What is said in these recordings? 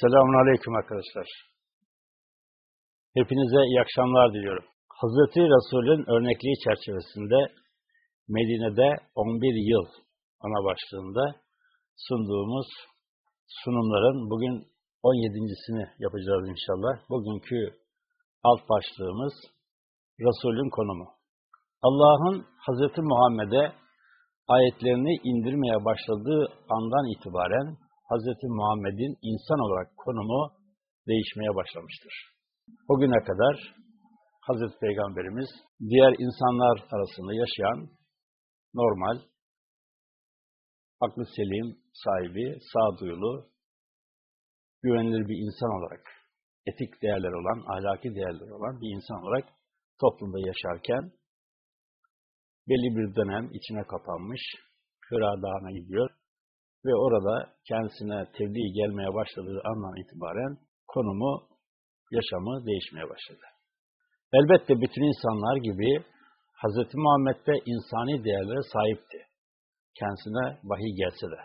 Selamun Aleyküm arkadaşlar. Hepinize iyi akşamlar diliyorum. Hazreti Resul'ün örnekliği çerçevesinde Medine'de 11 yıl ana başlığında sunduğumuz sunumların bugün 17.sini yapacağız inşallah. Bugünkü alt başlığımız Resul'ün konumu. Allah'ın Hazreti Muhammed'e ayetlerini indirmeye başladığı andan itibaren Hazreti Muhammed'in insan olarak konumu değişmeye başlamıştır. O güne kadar Hazreti Peygamberimiz diğer insanlar arasında yaşayan normal, aklı selim sahibi, sağduyulu, güvenilir bir insan olarak, etik değerler olan, ahlaki değerler olan bir insan olarak toplumda yaşarken belli bir dönem içine kapanmış, Hıra Dağı'na gidiyor ve orada kendisine tebliğ gelmeye başladığı andan itibaren konumu, yaşamı değişmeye başladı. Elbette bütün insanlar gibi Hz. Muhammed de insani değerlere sahipti. Kendisine vahiy gelse de.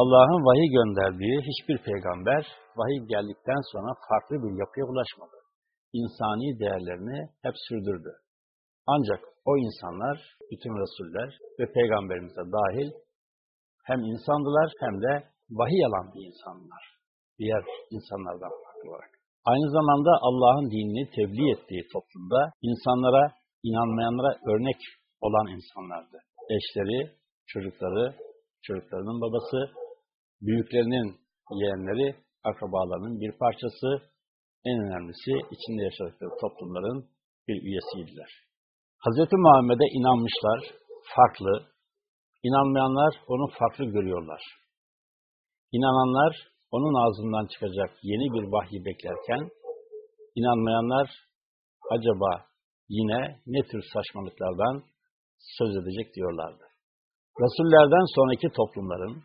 Allah'ın vahiy gönderdiği hiçbir peygamber vahiy geldikten sonra farklı bir yapıya ulaşmadı. İnsani değerlerini hep sürdürdü. Ancak o insanlar, bütün Resuller ve Peygamberimize dahil hem insandılar hem de vahiy alan insanlar. Diğer insanlardan farklı olarak. Aynı zamanda Allah'ın dinini tebliğ ettiği toplumda insanlara, inanmayanlara örnek olan insanlardı. Eşleri, çocukları, çocuklarının babası, büyüklerinin yeğenleri, akrabalarının bir parçası, en önemlisi içinde yaşadıkları toplumların bir üyesiydiler. Hz. Muhammed'e inanmışlar, farklı, İnanmayanlar onu farklı görüyorlar. İnananlar onun ağzından çıkacak yeni bir vahyi beklerken, inanmayanlar acaba yine ne tür saçmalıklardan söz edecek diyorlardı. Resullerden sonraki toplumların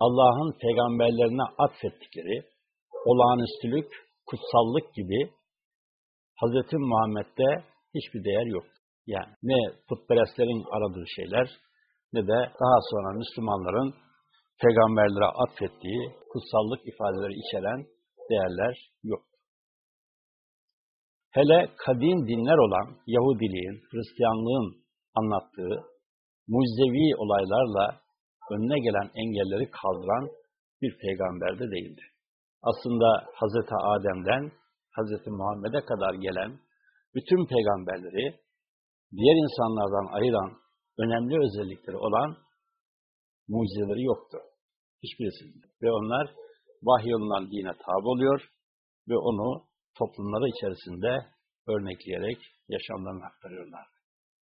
Allah'ın peygamberlerine atfettikleri olağanüstülük, kutsallık gibi Hz. Muhammed'de hiçbir değer yok. Yani ne putperestlerin aradığı şeyler, ne de daha sonra Müslümanların peygamberlere atfettiği kutsallık ifadeleri içeren değerler yok. Hele kadim dinler olan Yahudiliğin, Hristiyanlığın anlattığı mucizevi olaylarla önüne gelen engelleri kaldıran bir peygamber de değildi. Aslında Hz. Adem'den Hz. Muhammed'e kadar gelen bütün peygamberleri diğer insanlardan ayıran önemli özellikleri olan mucizeleri yoktu. Hiçbirisinde. Ve onlar vahyolunan dine tabi oluyor ve onu toplumları içerisinde örnekleyerek yaşamlarını aktarıyorlar.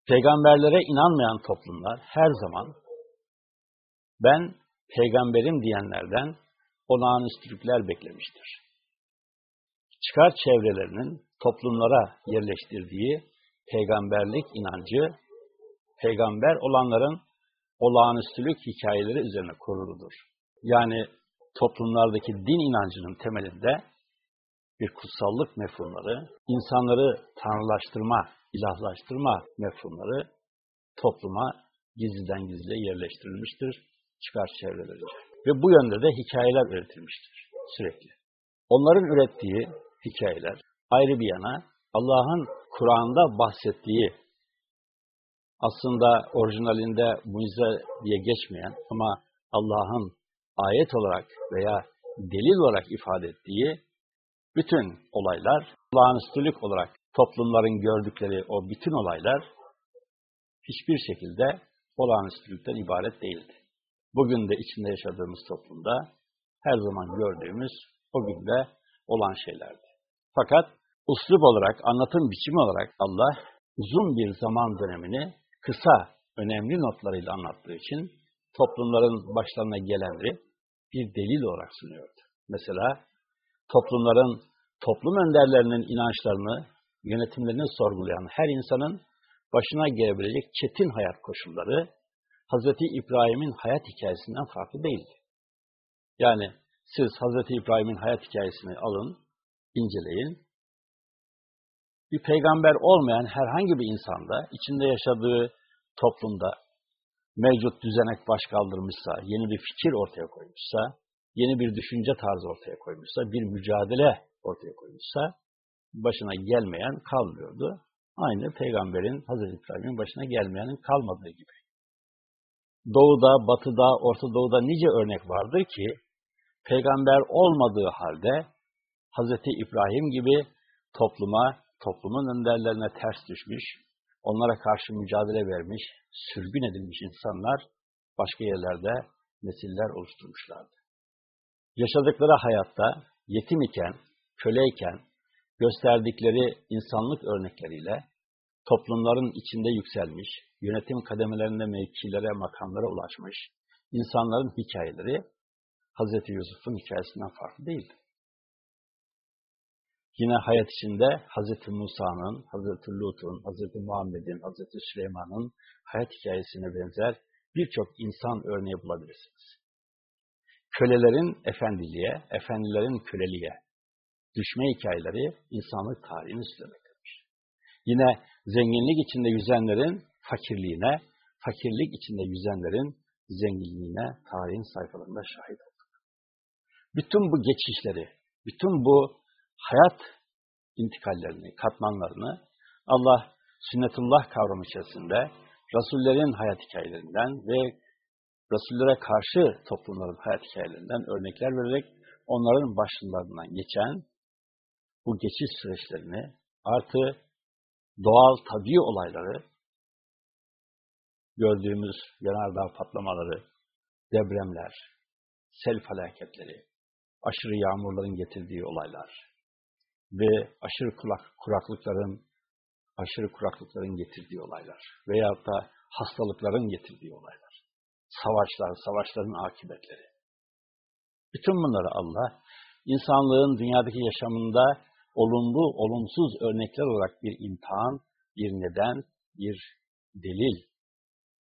Peygamberlere inanmayan toplumlar her zaman ben peygamberim diyenlerden olağanüstülükler beklemiştir. Çıkar çevrelerinin toplumlara yerleştirdiği peygamberlik inancı peygamber olanların olağanüstülük hikayeleri üzerine kuruludur. Yani toplumlardaki din inancının temelinde bir kutsallık mefhumları, insanları tanrılaştırma, ilahlaştırma mefhumları topluma gizliden gizliye yerleştirilmiştir çıkar çevrelerince. Ve bu yönde de hikayeler üretilmiştir sürekli. Onların ürettiği hikayeler ayrı bir yana Allah'ın Kur'an'da bahsettiği aslında orijinalinde mucize diye geçmeyen ama Allah'ın ayet olarak veya delil olarak ifade ettiği bütün olaylar, olağanüstülük olarak toplumların gördükleri o bütün olaylar hiçbir şekilde olağanüstülükten ibaret değildi. Bugün de içinde yaşadığımız toplumda her zaman gördüğümüz o günde olan şeylerdi. Fakat uslup olarak, anlatım biçimi olarak Allah uzun bir zaman dönemini kısa, önemli notlarıyla anlattığı için toplumların başlarına gelenleri bir delil olarak sunuyordu. Mesela toplumların, toplum önderlerinin inançlarını, yönetimlerini sorgulayan her insanın başına gelebilecek çetin hayat koşulları Hz. İbrahim'in hayat hikayesinden farklı değildi. Yani siz Hz. İbrahim'in hayat hikayesini alın, inceleyin, bir peygamber olmayan herhangi bir insanda, içinde yaşadığı toplumda mevcut düzenek baş kaldırmışsa, yeni bir fikir ortaya koymuşsa, yeni bir düşünce tarzı ortaya koymuşsa, bir mücadele ortaya koymuşsa, başına gelmeyen kalmıyordu. Aynı peygamberin, Hazreti İbrahim'in başına gelmeyenin kalmadığı gibi. Doğuda, batıda, Orta Doğu'da nice örnek vardır ki, peygamber olmadığı halde Hazreti İbrahim gibi topluma, toplumun önderlerine ters düşmüş, onlara karşı mücadele vermiş, sürgün edilmiş insanlar başka yerlerde nesiller oluşturmuşlardı. Yaşadıkları hayatta yetim iken, köleyken gösterdikleri insanlık örnekleriyle toplumların içinde yükselmiş, yönetim kademelerinde mevkilere, makamlara ulaşmış insanların hikayeleri Hz. Yusuf'un hikayesinden farklı değildi. Yine hayat içinde Hz. Musa'nın, Hz. Lut'un, Hz. Muhammed'in, Hz. Süleyman'ın hayat hikayesine benzer birçok insan örneği bulabilirsiniz. Kölelerin efendiliğe, efendilerin köleliğe düşme hikayeleri insanlık tarihini süslemektedir. Yine zenginlik içinde yüzenlerin fakirliğine, fakirlik içinde yüzenlerin zenginliğine tarihin sayfalarında şahit olduk. Bütün bu geçişleri, bütün bu hayat intikallerini, katmanlarını Allah sünnetullah kavramı içerisinde Resullerin hayat hikayelerinden ve Resullere karşı toplumların hayat hikayelerinden örnekler vererek onların başlarından geçen bu geçiş süreçlerini artı doğal, tabii olayları gördüğümüz yanardağ patlamaları, depremler, sel felaketleri, aşırı yağmurların getirdiği olaylar ve aşırı kuraklıkların aşırı kuraklıkların getirdiği olaylar veyahut da hastalıkların getirdiği olaylar, savaşlar, savaşların akıbetleri. Bütün bunları Allah, insanlığın dünyadaki yaşamında olumlu, olumsuz örnekler olarak bir imtihan, bir neden, bir delil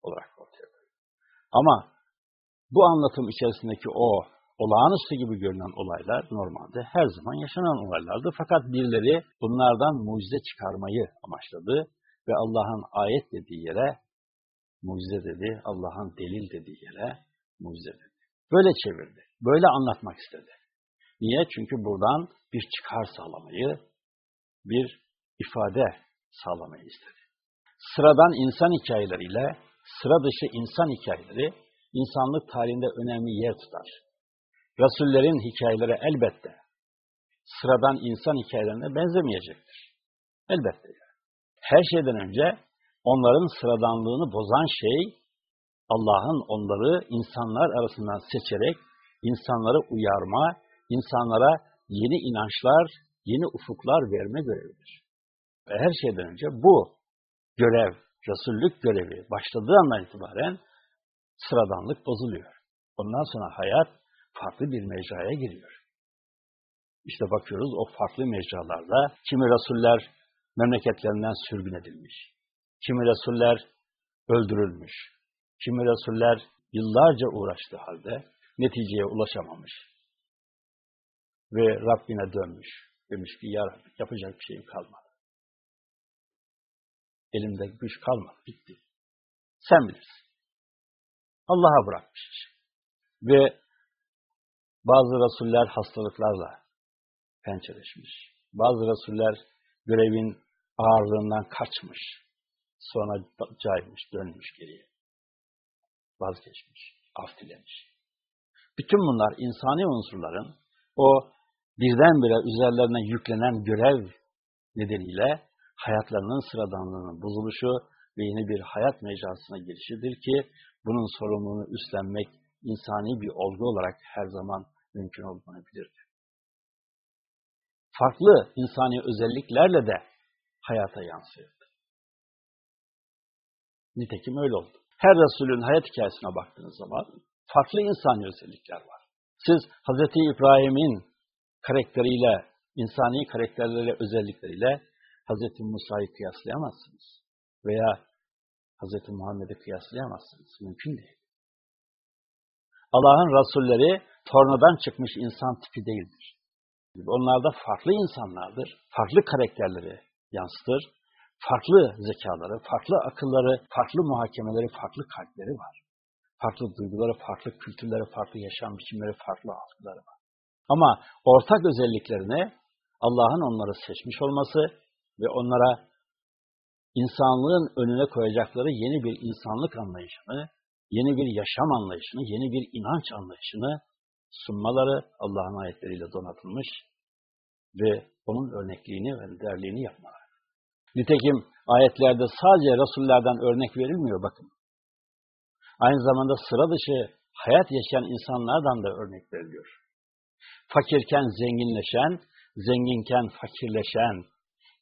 olarak ortaya koyuyor. Ama bu anlatım içerisindeki o olağanüstü gibi görünen olaylar normalde her zaman yaşanan olaylardı. Fakat birileri bunlardan mucize çıkarmayı amaçladı ve Allah'ın ayet dediği yere mucize dedi, Allah'ın delil dediği yere mucize dedi. Böyle çevirdi, böyle anlatmak istedi. Niye? Çünkü buradan bir çıkar sağlamayı, bir ifade sağlamayı istedi. Sıradan insan hikayeleriyle sıra dışı insan hikayeleri insanlık tarihinde önemli yer tutar. Resullerin hikayeleri elbette sıradan insan hikayelerine benzemeyecektir. Elbette. Her şeyden önce onların sıradanlığını bozan şey Allah'ın onları insanlar arasından seçerek insanları uyarma, insanlara yeni inançlar, yeni ufuklar verme görevidir. Ve her şeyden önce bu görev, Resullük görevi başladığı andan itibaren sıradanlık bozuluyor. Ondan sonra hayat farklı bir mecraya giriyor. İşte bakıyoruz o farklı mecralarda kimi Resuller memleketlerinden sürgün edilmiş, kimi Resuller öldürülmüş, kimi Resuller yıllarca uğraştığı halde neticeye ulaşamamış ve Rabbine dönmüş. Demiş ki ya yapacak bir şeyim kalmadı. Elimde güç kalmadı, bitti. Sen bilirsin. Allah'a bırakmış Ve bazı rasuller hastalıklarla pençeleşmiş. Bazı rasuller görevin ağırlığından kaçmış. Sonra caymış, dönmüş geriye. Vazgeçmiş, af dilemiş. Bütün bunlar insani unsurların o birdenbire üzerlerine yüklenen görev nedeniyle hayatlarının sıradanlığının bozuluşu ve yeni bir hayat mecrasına girişidir ki bunun sorumluluğunu üstlenmek insani bir olgu olarak her zaman mümkün olmayabilirdi. Farklı insani özelliklerle de hayata yansıyordu. Nitekim öyle oldu. Her Resulün hayat hikayesine baktığınız zaman farklı insani özellikler var. Siz Hz. İbrahim'in karakteriyle, insani karakterleriyle, özellikleriyle Hz. Musa'yı kıyaslayamazsınız. Veya Hz. Muhammed'i kıyaslayamazsınız. Mümkün değil. Allah'ın Resulleri tornadan çıkmış insan tipi değildir. Onlar da farklı insanlardır. Farklı karakterleri yansıtır. Farklı zekaları, farklı akılları, farklı muhakemeleri, farklı kalpleri var. Farklı duyguları, farklı kültürleri, farklı yaşam biçimleri, farklı algıları var. Ama ortak özelliklerini Allah'ın onları seçmiş olması ve onlara insanlığın önüne koyacakları yeni bir insanlık anlayışını, yeni bir yaşam anlayışını, yeni bir inanç anlayışını sunmaları Allah'ın ayetleriyle donatılmış ve onun örnekliğini ve liderliğini yapmaları. Nitekim ayetlerde sadece Resullerden örnek verilmiyor bakın. Aynı zamanda sıra dışı hayat yaşayan insanlardan da örnek veriliyor. Fakirken zenginleşen, zenginken fakirleşen,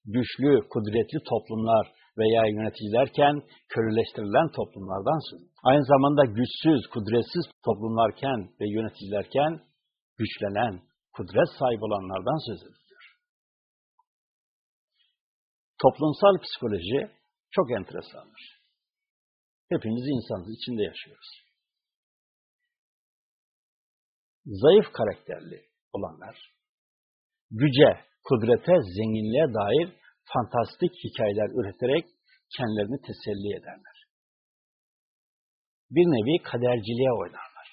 güçlü, kudretli toplumlar veya yöneticilerken körüleştirilen toplumlardan söz Aynı zamanda güçsüz, kudretsiz toplumlarken ve yöneticilerken güçlenen, kudret sahibi olanlardan söz ediliyor. Toplumsal psikoloji çok enteresandır. Hepimiz insanız, içinde yaşıyoruz. Zayıf karakterli olanlar, güce, kudrete, zenginliğe dair fantastik hikayeler üreterek kendilerini teselli ederler. Bir nevi kaderciliğe oynarlar.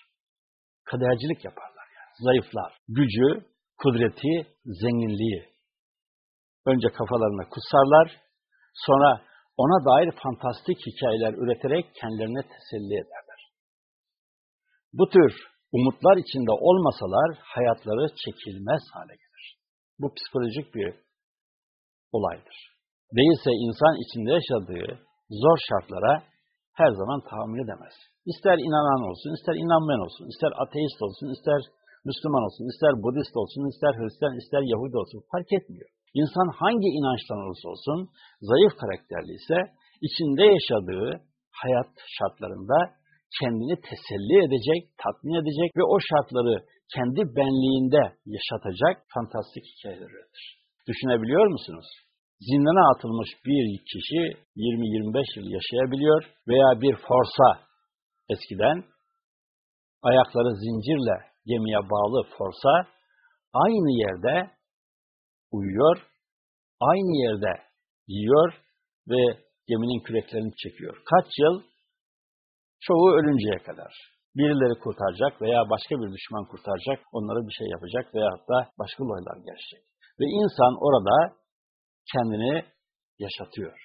Kadercilik yaparlar yani. Zayıflar. Gücü, kudreti, zenginliği. Önce kafalarına kutsarlar, sonra ona dair fantastik hikayeler üreterek kendilerine teselli ederler. Bu tür umutlar içinde olmasalar hayatları çekilmez hale gelir. Bu psikolojik bir olaydır. Değilse insan içinde yaşadığı zor şartlara her zaman tahammül edemez. İster inanan olsun, ister inanmayan olsun, ister ateist olsun, ister Müslüman olsun, ister Budist olsun, ister Hristiyan, ister Yahudi olsun fark etmiyor. İnsan hangi inançtan olursa olsun, zayıf karakterli ise içinde yaşadığı hayat şartlarında kendini teselli edecek, tatmin edecek ve o şartları kendi benliğinde yaşatacak fantastik hikayelerdir. Düşünebiliyor musunuz? Zindana atılmış bir kişi 20-25 yıl yaşayabiliyor veya bir forsa eskiden ayakları zincirle gemiye bağlı forsa aynı yerde uyuyor, aynı yerde yiyor ve geminin küreklerini çekiyor. Kaç yıl? Çoğu ölünceye kadar. Birileri kurtaracak veya başka bir düşman kurtaracak, onlara bir şey yapacak veya hatta başka olaylar gerçek. Ve insan orada kendini yaşatıyor.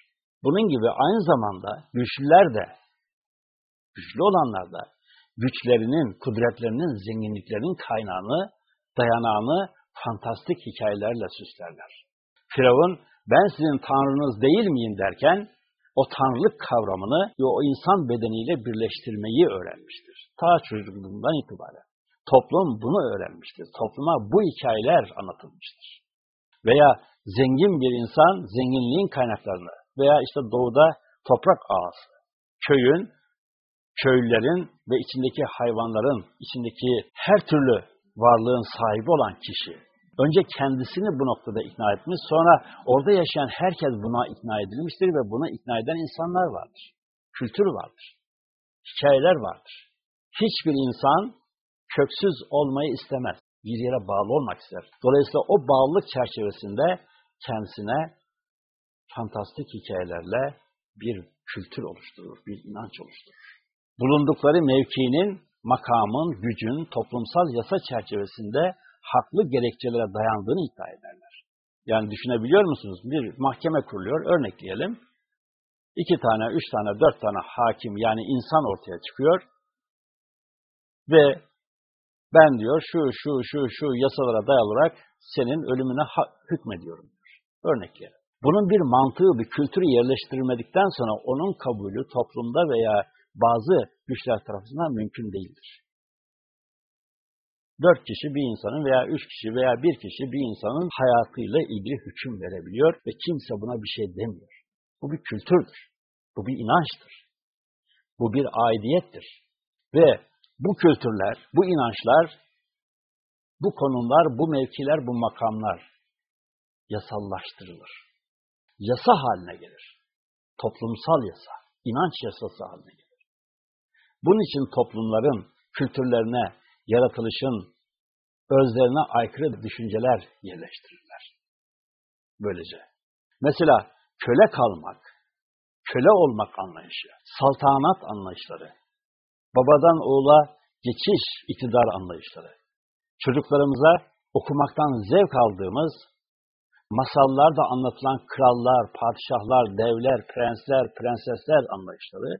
Bunun gibi aynı zamanda güçlüler de, güçlü olanlar da güçlerinin, kudretlerinin, zenginliklerinin kaynağını, dayanağını fantastik hikayelerle süslerler. Firavun, ben sizin tanrınız değil miyim derken, o tanrılık kavramını ve o insan bedeniyle birleştirmeyi öğrenmiştir. Ta çocukluğundan itibaren. Toplum bunu öğrenmiştir. Topluma bu hikayeler anlatılmıştır. Veya zengin bir insan zenginliğin kaynaklarını veya işte doğuda toprak ağası, köyün, köylülerin ve içindeki hayvanların, içindeki her türlü varlığın sahibi olan kişi, önce kendisini bu noktada ikna etmiş, sonra orada yaşayan herkes buna ikna edilmiştir ve buna ikna eden insanlar vardır. Kültür vardır. Hikayeler vardır. Hiçbir insan köksüz olmayı istemez. Bir yere bağlı olmak ister. Dolayısıyla o bağlılık çerçevesinde kendisine fantastik hikayelerle bir kültür oluşturur, bir inanç oluşturur. Bulundukları mevkinin, makamın, gücün toplumsal yasa çerçevesinde haklı gerekçelere dayandığını iddia ederler. Yani düşünebiliyor musunuz? Bir mahkeme kuruluyor, örnekleyelim. İki tane, üç tane, dört tane hakim yani insan ortaya çıkıyor ve ben diyor şu, şu, şu, şu yasalara dayalarak senin ölümüne hükmediyorum diyor. Örnekleyelim. Bunun bir mantığı, bir kültürü yerleştirilmedikten sonra onun kabulü toplumda veya bazı güçler tarafından mümkün değildir. Dört kişi bir insanın veya üç kişi veya bir kişi bir insanın hayatıyla ilgili hüküm verebiliyor ve kimse buna bir şey demiyor. Bu bir kültürdür. Bu bir inançtır. Bu bir aidiyettir. Ve bu kültürler, bu inançlar, bu konumlar, bu mevkiler, bu makamlar yasallaştırılır. Yasa haline gelir. Toplumsal yasa, inanç yasası haline gelir. Bunun için toplumların kültürlerine, yaratılışın özlerine aykırı düşünceler yerleştirirler. Böylece. Mesela köle kalmak, köle olmak anlayışı, saltanat anlayışları, babadan oğula geçiş iktidar anlayışları, çocuklarımıza okumaktan zevk aldığımız, masallarda anlatılan krallar, padişahlar, devler, prensler, prensesler anlayışları,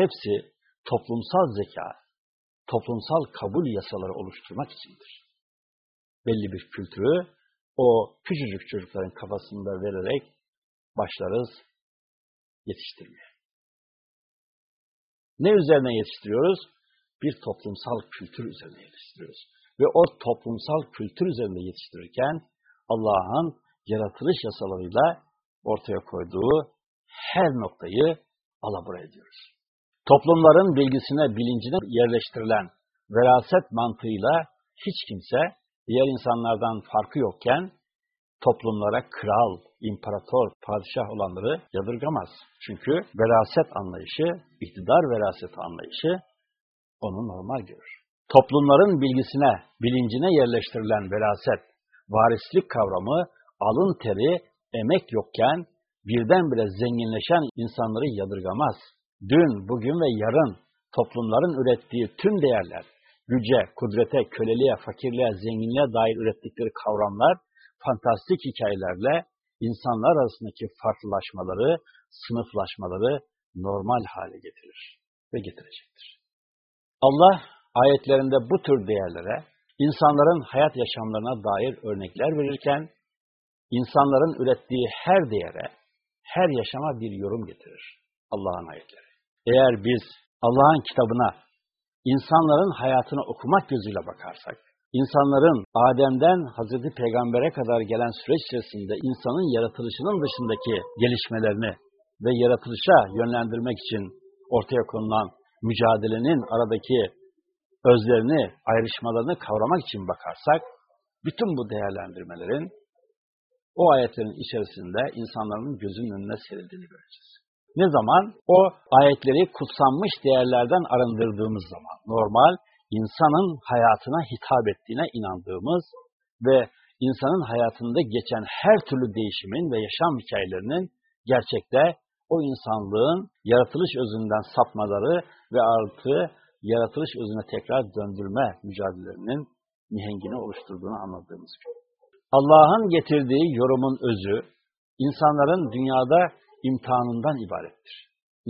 hepsi toplumsal zeka, toplumsal kabul yasaları oluşturmak içindir. Belli bir kültürü o küçücük çocukların kafasında vererek başlarız yetiştirmeye. Ne üzerine yetiştiriyoruz? Bir toplumsal kültür üzerine yetiştiriyoruz. Ve o toplumsal kültür üzerinde yetiştirirken Allah'ın yaratılış yasalarıyla ortaya koyduğu her noktayı alabora ediyoruz. Toplumların bilgisine, bilincine yerleştirilen veraset mantığıyla hiç kimse diğer insanlardan farkı yokken toplumlara kral, imparator, padişah olanları yadırgamaz. Çünkü veraset anlayışı, iktidar veraset anlayışı onu normal görür. Toplumların bilgisine, bilincine yerleştirilen veraset, varislik kavramı, alın teri, emek yokken birdenbire zenginleşen insanları yadırgamaz. Dün, bugün ve yarın toplumların ürettiği tüm değerler, güce, kudrete, köleliğe, fakirliğe, zenginliğe dair ürettikleri kavramlar, fantastik hikayelerle insanlar arasındaki farklılaşmaları, sınıflaşmaları normal hale getirir ve getirecektir. Allah ayetlerinde bu tür değerlere, insanların hayat yaşamlarına dair örnekler verirken, insanların ürettiği her değere, her yaşama bir yorum getirir Allah'ın ayetleri. Eğer biz Allah'ın kitabına, insanların hayatını okumak gözüyle bakarsak, insanların Adem'den Hazreti Peygamber'e kadar gelen süreç içerisinde insanın yaratılışının dışındaki gelişmelerini ve yaratılışa yönlendirmek için ortaya konulan mücadelenin aradaki özlerini, ayrışmalarını kavramak için bakarsak, bütün bu değerlendirmelerin o ayetlerin içerisinde insanların gözünün önüne serildiğini göreceğiz. Ne zaman? O ayetleri kutsanmış değerlerden arındırdığımız zaman. Normal, insanın hayatına hitap ettiğine inandığımız ve insanın hayatında geçen her türlü değişimin ve yaşam hikayelerinin gerçekte o insanlığın yaratılış özünden sapmaları ve artı yaratılış özüne tekrar döndürme mücadelelerinin mihengini oluşturduğunu anladığımız gibi. Allah'ın getirdiği yorumun özü, insanların dünyada imtihanından ibarettir.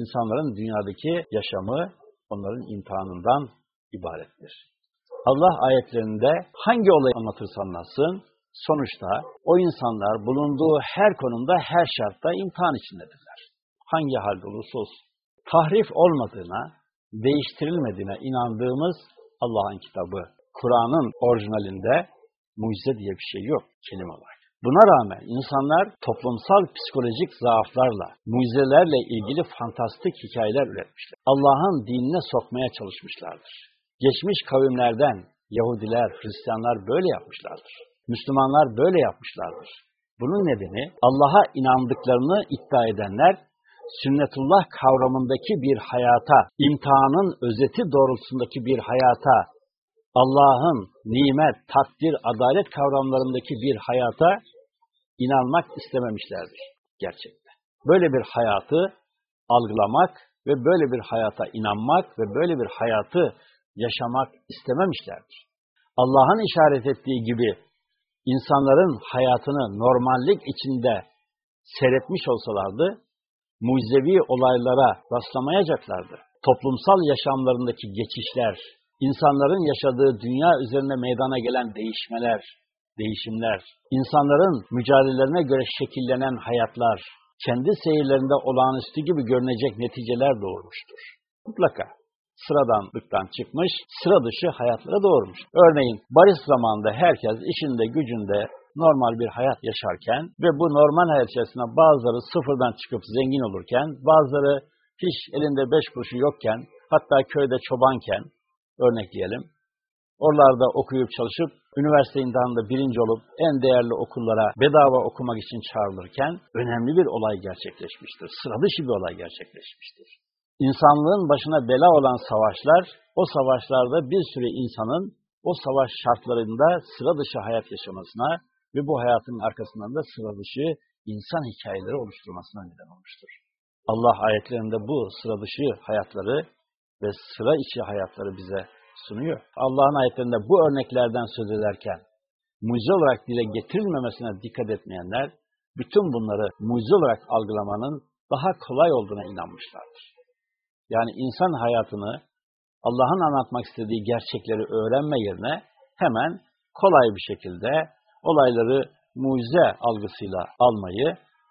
İnsanların dünyadaki yaşamı onların imtihanından ibarettir. Allah ayetlerinde hangi olayı anlatırsa anlatsın, sonuçta o insanlar bulunduğu her konumda, her şartta imtihan içindedirler. Hangi halde olursa olsun. Tahrif olmadığına, değiştirilmediğine inandığımız Allah'ın kitabı, Kur'an'ın orijinalinde mucize diye bir şey yok kelime olarak. Buna rağmen insanlar toplumsal psikolojik zaaflarla, mucizelerle ilgili fantastik hikayeler üretmişler. Allah'ın dinine sokmaya çalışmışlardır. Geçmiş kavimlerden Yahudiler, Hristiyanlar böyle yapmışlardır. Müslümanlar böyle yapmışlardır. Bunun nedeni Allah'a inandıklarını iddia edenler sünnetullah kavramındaki bir hayata, imtihanın özeti doğrultusundaki bir hayata, Allah'ın nimet, takdir, adalet kavramlarındaki bir hayata inanmak istememişlerdir gerçekten. Böyle bir hayatı algılamak ve böyle bir hayata inanmak ve böyle bir hayatı yaşamak istememişlerdir. Allah'ın işaret ettiği gibi insanların hayatını normallik içinde seyretmiş olsalardı, mucizevi olaylara rastlamayacaklardı. Toplumsal yaşamlarındaki geçişler, insanların yaşadığı dünya üzerine meydana gelen değişmeler, değişimler, insanların mücadelelerine göre şekillenen hayatlar, kendi seyirlerinde olağanüstü gibi görünecek neticeler doğurmuştur. Mutlaka sıradanlıktan çıkmış, sıra dışı hayatlara doğurmuş. Örneğin barış zamanında herkes işinde, gücünde normal bir hayat yaşarken ve bu normal hayat içerisinde bazıları sıfırdan çıkıp zengin olurken, bazıları hiç elinde beş kuruşu yokken, hatta köyde çobanken, örnekleyelim, oralarda okuyup çalışıp, üniversite imtihanında birinci olup en değerli okullara bedava okumak için çağrılırken önemli bir olay gerçekleşmiştir. Sıra dışı bir olay gerçekleşmiştir. İnsanlığın başına bela olan savaşlar, o savaşlarda bir sürü insanın o savaş şartlarında sıra dışı hayat yaşamasına ve bu hayatın arkasından da sıra dışı insan hikayeleri oluşturmasına neden olmuştur. Allah ayetlerinde bu sıra dışı hayatları ve sıra içi hayatları bize sunuyor. Allah'ın ayetlerinde bu örneklerden söz ederken mucize olarak dile getirilmemesine dikkat etmeyenler bütün bunları mucize olarak algılamanın daha kolay olduğuna inanmışlardır. Yani insan hayatını Allah'ın anlatmak istediği gerçekleri öğrenme yerine hemen kolay bir şekilde olayları mucize algısıyla almayı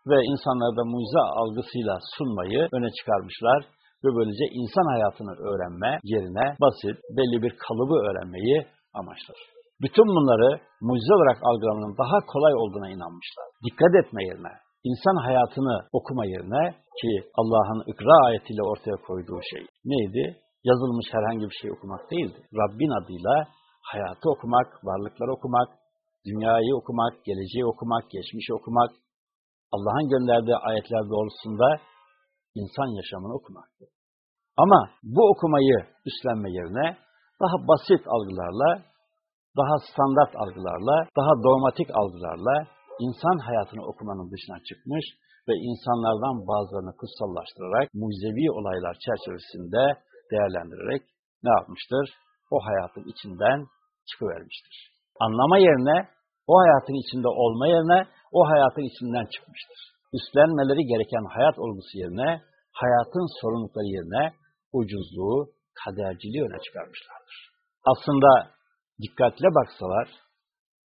ve insanlarda mucize algısıyla sunmayı öne çıkarmışlar ve böylece insan hayatını öğrenme yerine basit, belli bir kalıbı öğrenmeyi amaçlar. Bütün bunları mucize olarak algılamanın daha kolay olduğuna inanmışlar. Dikkat etme yerine, insan hayatını okuma yerine ki Allah'ın ikra ayetiyle ortaya koyduğu şey neydi? Yazılmış herhangi bir şey okumak değildi. Rabbin adıyla hayatı okumak, varlıkları okumak, dünyayı okumak, geleceği okumak, geçmişi okumak, Allah'ın gönderdiği ayetler doğrultusunda insan yaşamını okumaktı. Ama bu okumayı üstlenme yerine daha basit algılarla, daha standart algılarla, daha dogmatik algılarla insan hayatını okumanın dışına çıkmış ve insanlardan bazılarını kutsallaştırarak mucizevi olaylar çerçevesinde değerlendirerek ne yapmıştır? O hayatın içinden çıkıvermiştir. Anlama yerine, o hayatın içinde olma yerine o hayatın içinden çıkmıştır. Üstlenmeleri gereken hayat olgusu yerine, hayatın sorumlulukları yerine ucuzluğu, kaderciliği öne çıkarmışlardır. Aslında dikkatle baksalar,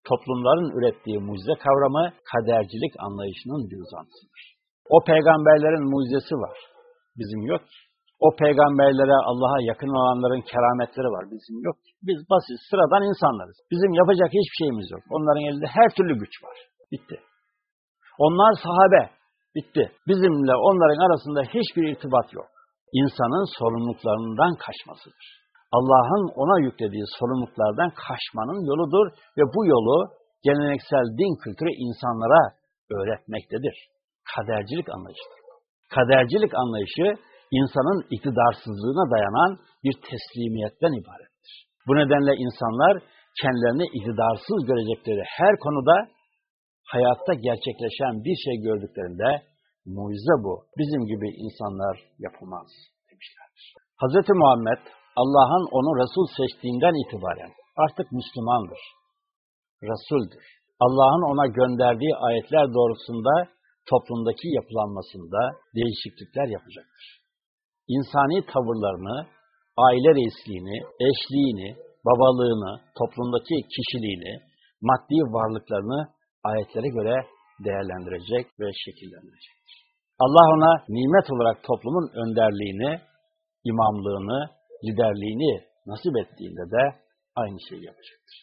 toplumların ürettiği mucize kavramı kadercilik anlayışının bir uzantısıdır. O peygamberlerin mucizesi var. Bizim yok O peygamberlere, Allah'a yakın olanların kerametleri var. Bizim yok Biz basit, sıradan insanlarız. Bizim yapacak hiçbir şeyimiz yok. Onların elinde her türlü güç var. Bitti. Onlar sahabe. Bitti. Bizimle onların arasında hiçbir irtibat yok. İnsanın sorumluluklarından kaçmasıdır. Allah'ın ona yüklediği sorumluluklardan kaçmanın yoludur ve bu yolu geleneksel din kültürü insanlara öğretmektedir. Kadercilik anlayışıdır. Kadercilik anlayışı insanın iktidarsızlığına dayanan bir teslimiyetten ibarettir. Bu nedenle insanlar kendilerini iktidarsız görecekleri her konuda hayatta gerçekleşen bir şey gördüklerinde mucize bu. Bizim gibi insanlar yapamaz demişlerdir. Hz. Muhammed Allah'ın onu Resul seçtiğinden itibaren artık Müslümandır. Resul'dür. Allah'ın ona gönderdiği ayetler doğrusunda toplumdaki yapılanmasında değişiklikler yapacaktır. İnsani tavırlarını, aile reisliğini, eşliğini, babalığını, toplumdaki kişiliğini, maddi varlıklarını ayetlere göre değerlendirecek ve şekillendirecektir. Allah ona nimet olarak toplumun önderliğini, imamlığını, liderliğini nasip ettiğinde de aynı şeyi yapacaktır.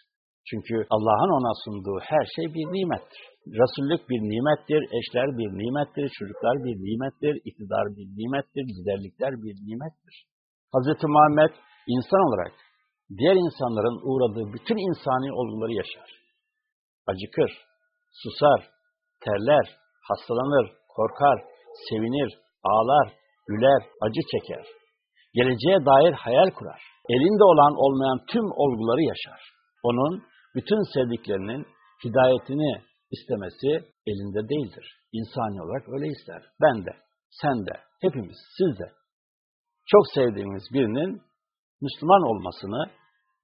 Çünkü Allah'ın ona sunduğu her şey bir nimettir. Resullük bir nimettir, eşler bir nimettir, çocuklar bir nimettir, iktidar bir nimettir, liderlikler bir nimettir. Hz. Muhammed insan olarak diğer insanların uğradığı bütün insani olguları yaşar. Acıkır, susar, terler, hastalanır, korkar, sevinir, ağlar, güler, acı çeker. Geleceğe dair hayal kurar. Elinde olan olmayan tüm olguları yaşar. Onun bütün sevdiklerinin hidayetini istemesi elinde değildir. İnsani olarak öyle ister. Ben de, sen de, hepimiz, siz de. Çok sevdiğimiz birinin Müslüman olmasını,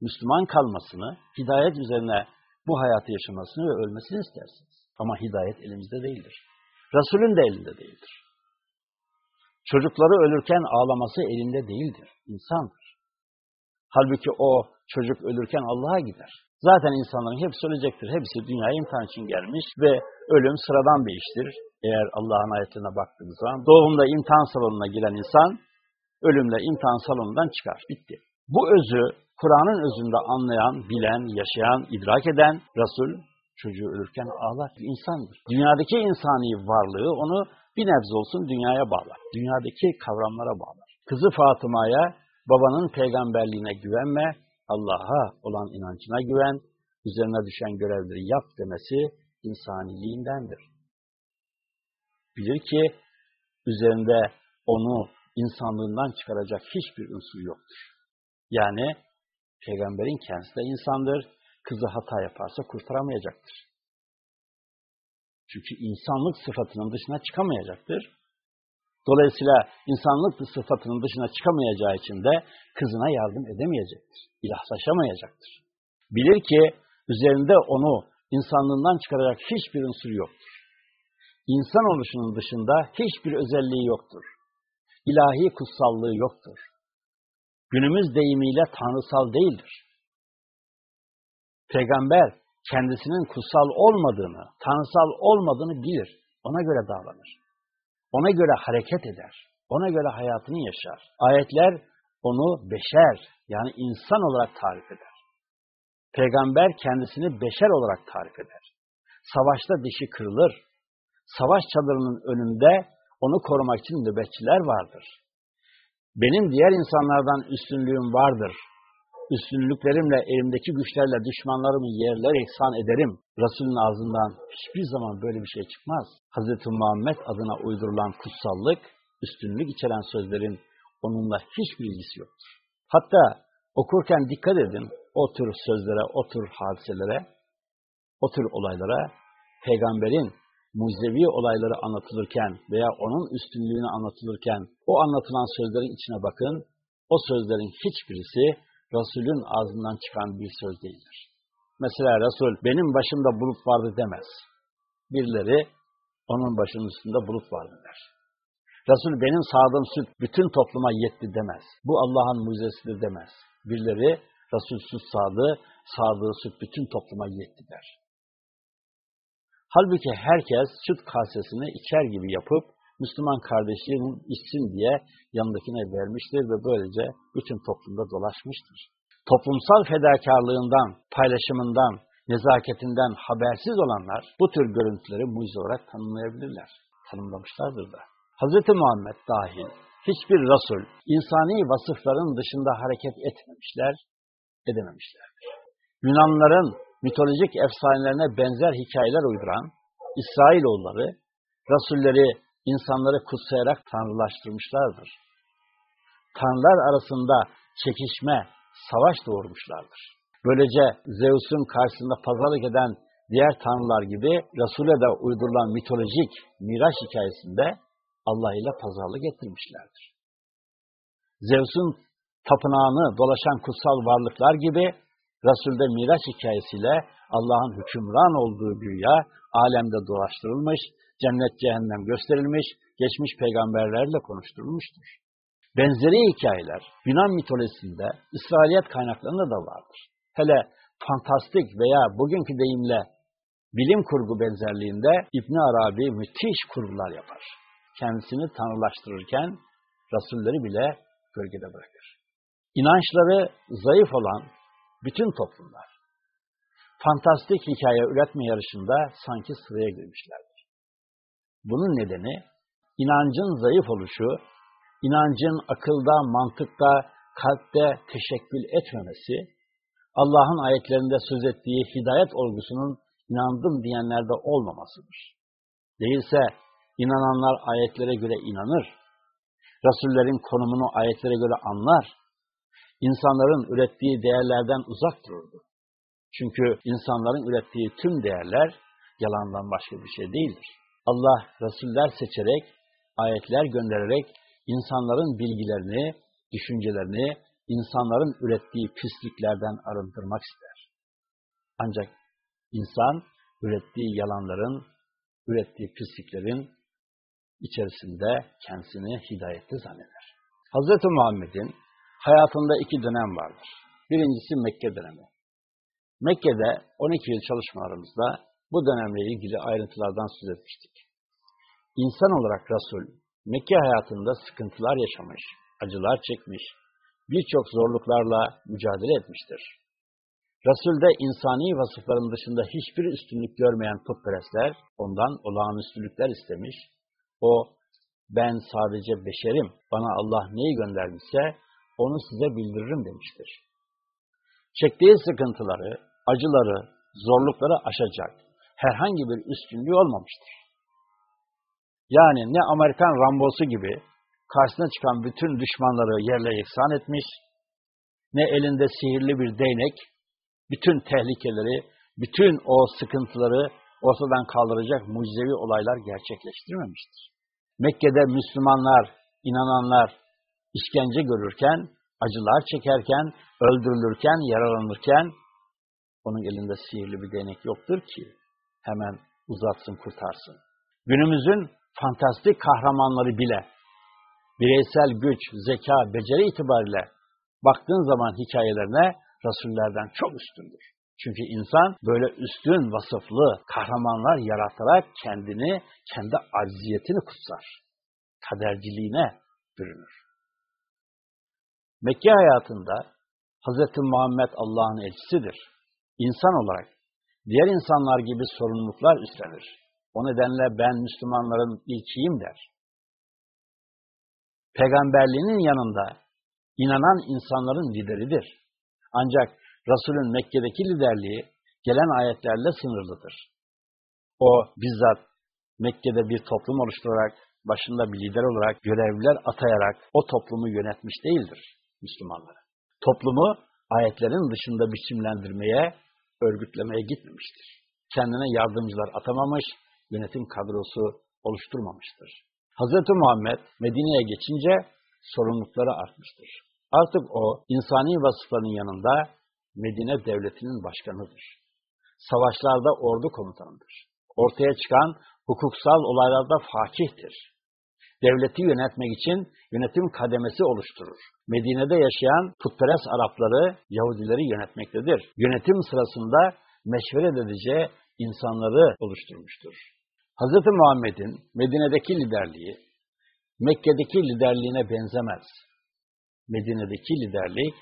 Müslüman kalmasını, hidayet üzerine bu hayatı yaşamasını ve ölmesini istersiniz. Ama hidayet elimizde değildir. Resulün de elinde değildir. Çocukları ölürken ağlaması elinde değildir. İnsandır. Halbuki o çocuk ölürken Allah'a gider. Zaten insanların hepsi ölecektir. Hepsi dünyaya imtihan için gelmiş ve ölüm sıradan bir iştir. Eğer Allah'ın ayetine baktığımız zaman doğumda imtihan salonuna giren insan ölümle imtihan salonundan çıkar. Bitti. Bu özü Kur'an'ın özünde anlayan, bilen, yaşayan, idrak eden Resul çocuğu ölürken ağlar bir insandır. Dünyadaki insani varlığı onu bir nebze olsun dünyaya bağlar. Dünyadaki kavramlara bağlar. Kızı Fatıma'ya babanın peygamberliğine güvenme, Allah'a olan inancına güven, üzerine düşen görevleri yap demesi insaniliğindendir. Bilir ki üzerinde onu insanlığından çıkaracak hiçbir unsur yoktur. Yani peygamberin kendisi de insandır. Kızı hata yaparsa kurtaramayacaktır. Çünkü insanlık sıfatının dışına çıkamayacaktır. Dolayısıyla insanlık sıfatının dışına çıkamayacağı için de kızına yardım edemeyecektir. İlahlaşamayacaktır. Bilir ki üzerinde onu insanlığından çıkaracak hiçbir unsur yoktur. İnsan oluşunun dışında hiçbir özelliği yoktur. İlahi kutsallığı yoktur. Günümüz deyimiyle tanrısal değildir. Peygamber kendisinin kutsal olmadığını, tanrısal olmadığını bilir. Ona göre davranır. Ona göre hareket eder. Ona göre hayatını yaşar. Ayetler onu beşer, yani insan olarak tarif eder. Peygamber kendisini beşer olarak tarif eder. Savaşta dişi kırılır. Savaş çadırının önünde onu korumak için nöbetçiler vardır. Benim diğer insanlardan üstünlüğüm vardır. Üstünlüklerimle, elimdeki güçlerle düşmanlarımı yerler ihsan ederim. Resulün ağzından hiçbir zaman böyle bir şey çıkmaz. Hz. Muhammed adına uydurulan kutsallık, üstünlük içeren sözlerin onunla hiçbir ilgisi yoktur. Hatta okurken dikkat edin o tür sözlere, o tür hadiselere, o tür olaylara, peygamberin mucizevi olayları anlatılırken veya onun üstünlüğünü anlatılırken o anlatılan sözlerin içine bakın, o sözlerin hiçbirisi Resul'ün ağzından çıkan bir söz değildir. Mesela Resul benim başımda bulut vardı demez. Birileri onun başının üstünde bulut vardı der. Resul benim sağdığım süt bütün topluma yetti demez. Bu Allah'ın mucizesidir demez. Birileri Resul süt sağdı, sağdığı süt bütün topluma yetti der. Halbuki herkes süt kasesini içer gibi yapıp Müslüman kardeşinin içsin diye yanındakine vermiştir ve böylece bütün toplumda dolaşmıştır. Toplumsal fedakarlığından, paylaşımından, nezaketinden habersiz olanlar bu tür görüntüleri mucize olarak tanımlayabilirler. Tanımlamışlardır da. Hz. Muhammed dahil hiçbir Resul insani vasıfların dışında hareket etmemişler, edememişlerdir. Yunanların mitolojik efsanelerine benzer hikayeler uyduran İsrailoğulları, Rasulleri insanları kutsayarak tanrılaştırmışlardır. Tanrılar arasında çekişme, savaş doğurmuşlardır. Böylece Zeus'un karşısında pazarlık eden diğer tanrılar gibi Resul'e de uydurulan mitolojik Miraç hikayesinde Allah ile pazarlık ettirmişlerdir. Zeus'un tapınağını dolaşan kutsal varlıklar gibi Resul'de Miraç hikayesiyle Allah'ın hükümran olduğu güya alemde dolaştırılmış, cennet cehennem gösterilmiş, geçmiş peygamberlerle konuşturulmuştur. Benzeri hikayeler Yunan mitolojisinde, İsrailiyet kaynaklarında da vardır. Hele fantastik veya bugünkü deyimle bilim kurgu benzerliğinde İbn Arabi müthiş kurgular yapar. Kendisini tanrılaştırırken Rasulleri bile gölgede bırakır. İnançları zayıf olan bütün toplumlar fantastik hikaye üretme yarışında sanki sıraya girmişlerdir. Bunun nedeni inancın zayıf oluşu, inancın akılda, mantıkta, kalpte teşekkül etmemesi, Allah'ın ayetlerinde söz ettiği hidayet olgusunun inandım diyenlerde olmamasıdır. Değilse inananlar ayetlere göre inanır, Resullerin konumunu ayetlere göre anlar, insanların ürettiği değerlerden uzak dururdu. Çünkü insanların ürettiği tüm değerler yalandan başka bir şey değildir. Allah Resuller seçerek, ayetler göndererek insanların bilgilerini, düşüncelerini, insanların ürettiği pisliklerden arındırmak ister. Ancak insan ürettiği yalanların, ürettiği pisliklerin içerisinde kendisini hidayette zanneder. Hz. Muhammed'in hayatında iki dönem vardır. Birincisi Mekke dönemi. Mekke'de 12 yıl çalışmalarımızda bu dönemle ilgili ayrıntılardan söz etmiştik. İnsan olarak Resul, Mekke hayatında sıkıntılar yaşamış, acılar çekmiş, birçok zorluklarla mücadele etmiştir. Resul'de insani vasıfların dışında hiçbir üstünlük görmeyen putperestler ondan olağanüstülükler istemiş. O, ben sadece beşerim, bana Allah neyi gönderdiyse onu size bildiririm demiştir. Çektiği sıkıntıları, acıları, zorlukları aşacak herhangi bir üstünlüğü olmamıştır. Yani ne Amerikan Rambosu gibi karşısına çıkan bütün düşmanları yerle yeksan etmiş, ne elinde sihirli bir değnek, bütün tehlikeleri, bütün o sıkıntıları ortadan kaldıracak mucizevi olaylar gerçekleştirmemiştir. Mekke'de Müslümanlar, inananlar işkence görürken, acılar çekerken, öldürülürken, yaralanırken onun elinde sihirli bir değnek yoktur ki hemen uzatsın, kurtarsın. Günümüzün fantastik kahramanları bile bireysel güç, zeka, beceri itibariyle baktığın zaman hikayelerine Resullerden çok üstündür. Çünkü insan böyle üstün, vasıflı kahramanlar yaratarak kendini, kendi acziyetini kutsar. Kaderciliğine bürünür. Mekke hayatında Hz. Muhammed Allah'ın elçisidir. İnsan olarak diğer insanlar gibi sorumluluklar üstlenir. O nedenle ben Müslümanların ilkiyim der. Peygamberliğinin yanında inanan insanların lideridir. Ancak Resul'ün Mekke'deki liderliği gelen ayetlerle sınırlıdır. O bizzat Mekke'de bir toplum oluşturarak, başında bir lider olarak görevliler atayarak o toplumu yönetmiş değildir Müslümanları. Toplumu ayetlerin dışında biçimlendirmeye, örgütlemeye gitmemiştir. Kendine yardımcılar atamamış, yönetim kadrosu oluşturmamıştır. Hz. Muhammed Medine'ye geçince sorumlulukları artmıştır. Artık o insani vasıfların yanında Medine devletinin başkanıdır. Savaşlarda ordu komutanıdır. Ortaya çıkan hukuksal olaylarda fakihtir. Devleti yönetmek için yönetim kademesi oluşturur. Medine'de yaşayan putperest Arapları, Yahudileri yönetmektedir. Yönetim sırasında meşveret edeceği insanları oluşturmuştur. Hz. Muhammed'in Medine'deki liderliği, Mekke'deki liderliğine benzemez. Medine'deki liderlik,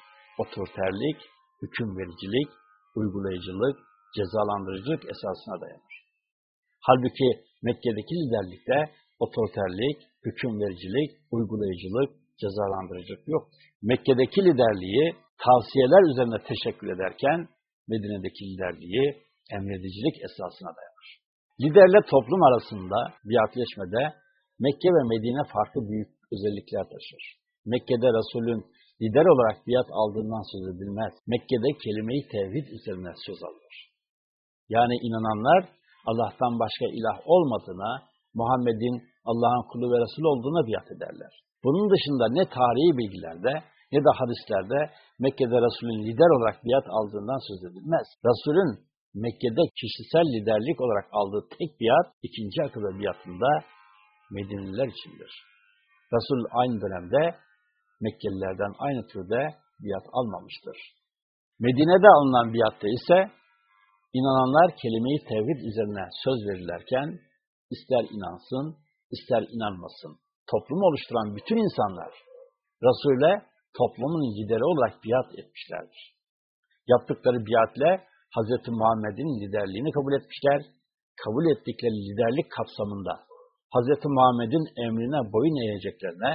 otoriterlik, hüküm vericilik, uygulayıcılık, cezalandırıcılık esasına dayanır. Halbuki Mekke'deki liderlikte otoriterlik, hüküm vericilik, uygulayıcılık, cezalandırıcılık yoktur. Mekke'deki liderliği tavsiyeler üzerine teşekkür ederken Medine'deki liderliği emredicilik esasına dayanır. Liderle toplum arasında biatleşmede Mekke ve Medine farklı büyük özellikler taşır. Mekke'de Resul'ün lider olarak biat aldığından söz edilmez. Mekke'de kelime-i tevhid üzerine söz alır. Yani inananlar Allah'tan başka ilah olmadığına, Muhammed'in Allah'ın kulu ve Resul olduğuna biat ederler. Bunun dışında ne tarihi bilgilerde ne de hadislerde Mekke'de Resul'ün lider olarak biat aldığından söz edilmez. Resul'ün Mekke'de kişisel liderlik olarak aldığı tek biat, ikinci akıda biatında Medineliler içindir. Resul aynı dönemde Mekkelilerden aynı türde biat almamıştır. Medine'de alınan biatta ise inananlar kelime-i tevhid üzerine söz verirlerken ister inansın, ister inanmasın. Toplumu oluşturan bütün insanlar Resul'e toplumun lideri olarak biat etmişlerdir. Yaptıkları biatle Hz. Muhammed'in liderliğini kabul etmişler. Kabul ettikleri liderlik kapsamında Hz. Muhammed'in emrine boyun eğeceklerine,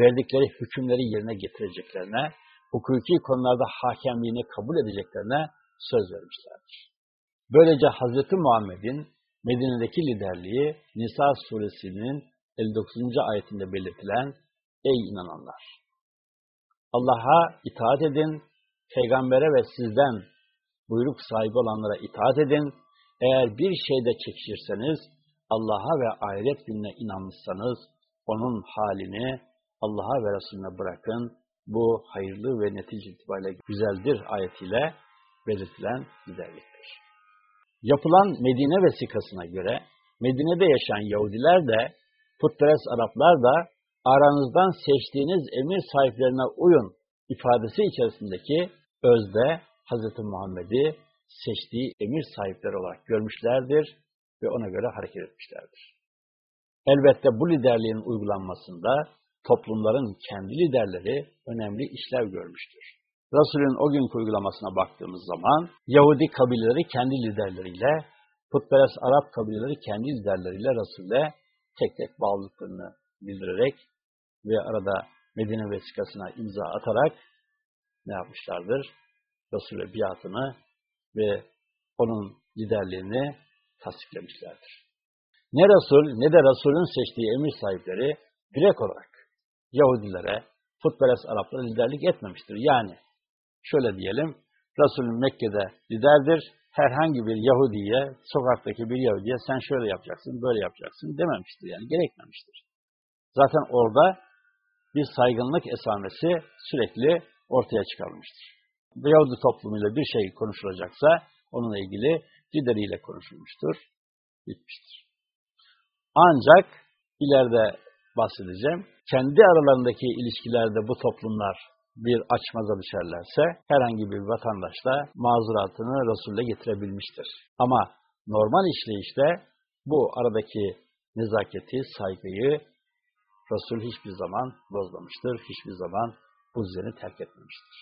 verdikleri hükümleri yerine getireceklerine, hukuki konularda hakemliğini kabul edeceklerine söz vermişlerdir. Böylece Hz. Muhammed'in Medine'deki liderliği Nisa suresinin 59. ayetinde belirtilen Ey inananlar! Allah'a itaat edin, peygambere ve sizden buyruk sahibi olanlara itaat edin. Eğer bir şeyde çekişirseniz, Allah'a ve ahiret gününe inanmışsanız, onun halini Allah'a ve Resulüne bırakın. Bu hayırlı ve netice itibariyle güzeldir ayetiyle belirtilen liderliktir. Yapılan Medine vesikasına göre Medine'de yaşayan Yahudiler de putperest Araplar da aranızdan seçtiğiniz emir sahiplerine uyun ifadesi içerisindeki özde Hz. Muhammed'i seçtiği emir sahipleri olarak görmüşlerdir ve ona göre hareket etmişlerdir. Elbette bu liderliğin uygulanmasında toplumların kendi liderleri önemli işlev görmüştür. Resulün o günkü uygulamasına baktığımız zaman Yahudi kabileleri kendi liderleriyle, putperest Arap kabileleri kendi liderleriyle Resul'e tek tek bağlılıklarını bildirerek ve arada Medine vesikasına imza atarak ne yapmışlardır? Resul'e biatını ve onun liderliğini tasdiklemişlerdir. Ne Resul ne de Resul'ün seçtiği emir sahipleri direkt olarak Yahudilere, putperest Araplara liderlik etmemiştir. Yani şöyle diyelim, Resul'ün Mekke'de liderdir, herhangi bir Yahudiye, sokaktaki bir Yahudiye sen şöyle yapacaksın, böyle yapacaksın dememiştir yani, gerekmemiştir. Zaten orada bir saygınlık esamesi sürekli ortaya çıkarılmıştır. Yahudi toplumuyla bir şey konuşulacaksa onunla ilgili lideriyle konuşulmuştur, bitmiştir. Ancak ileride bahsedeceğim. Kendi aralarındaki ilişkilerde bu toplumlar bir açmaza düşerlerse herhangi bir vatandaş da mazuratını Resul'e getirebilmiştir. Ama normal işleyişte bu aradaki nezaketi, saygıyı Resul hiçbir zaman bozmamıştır, hiçbir zaman bu düzeni terk etmemiştir.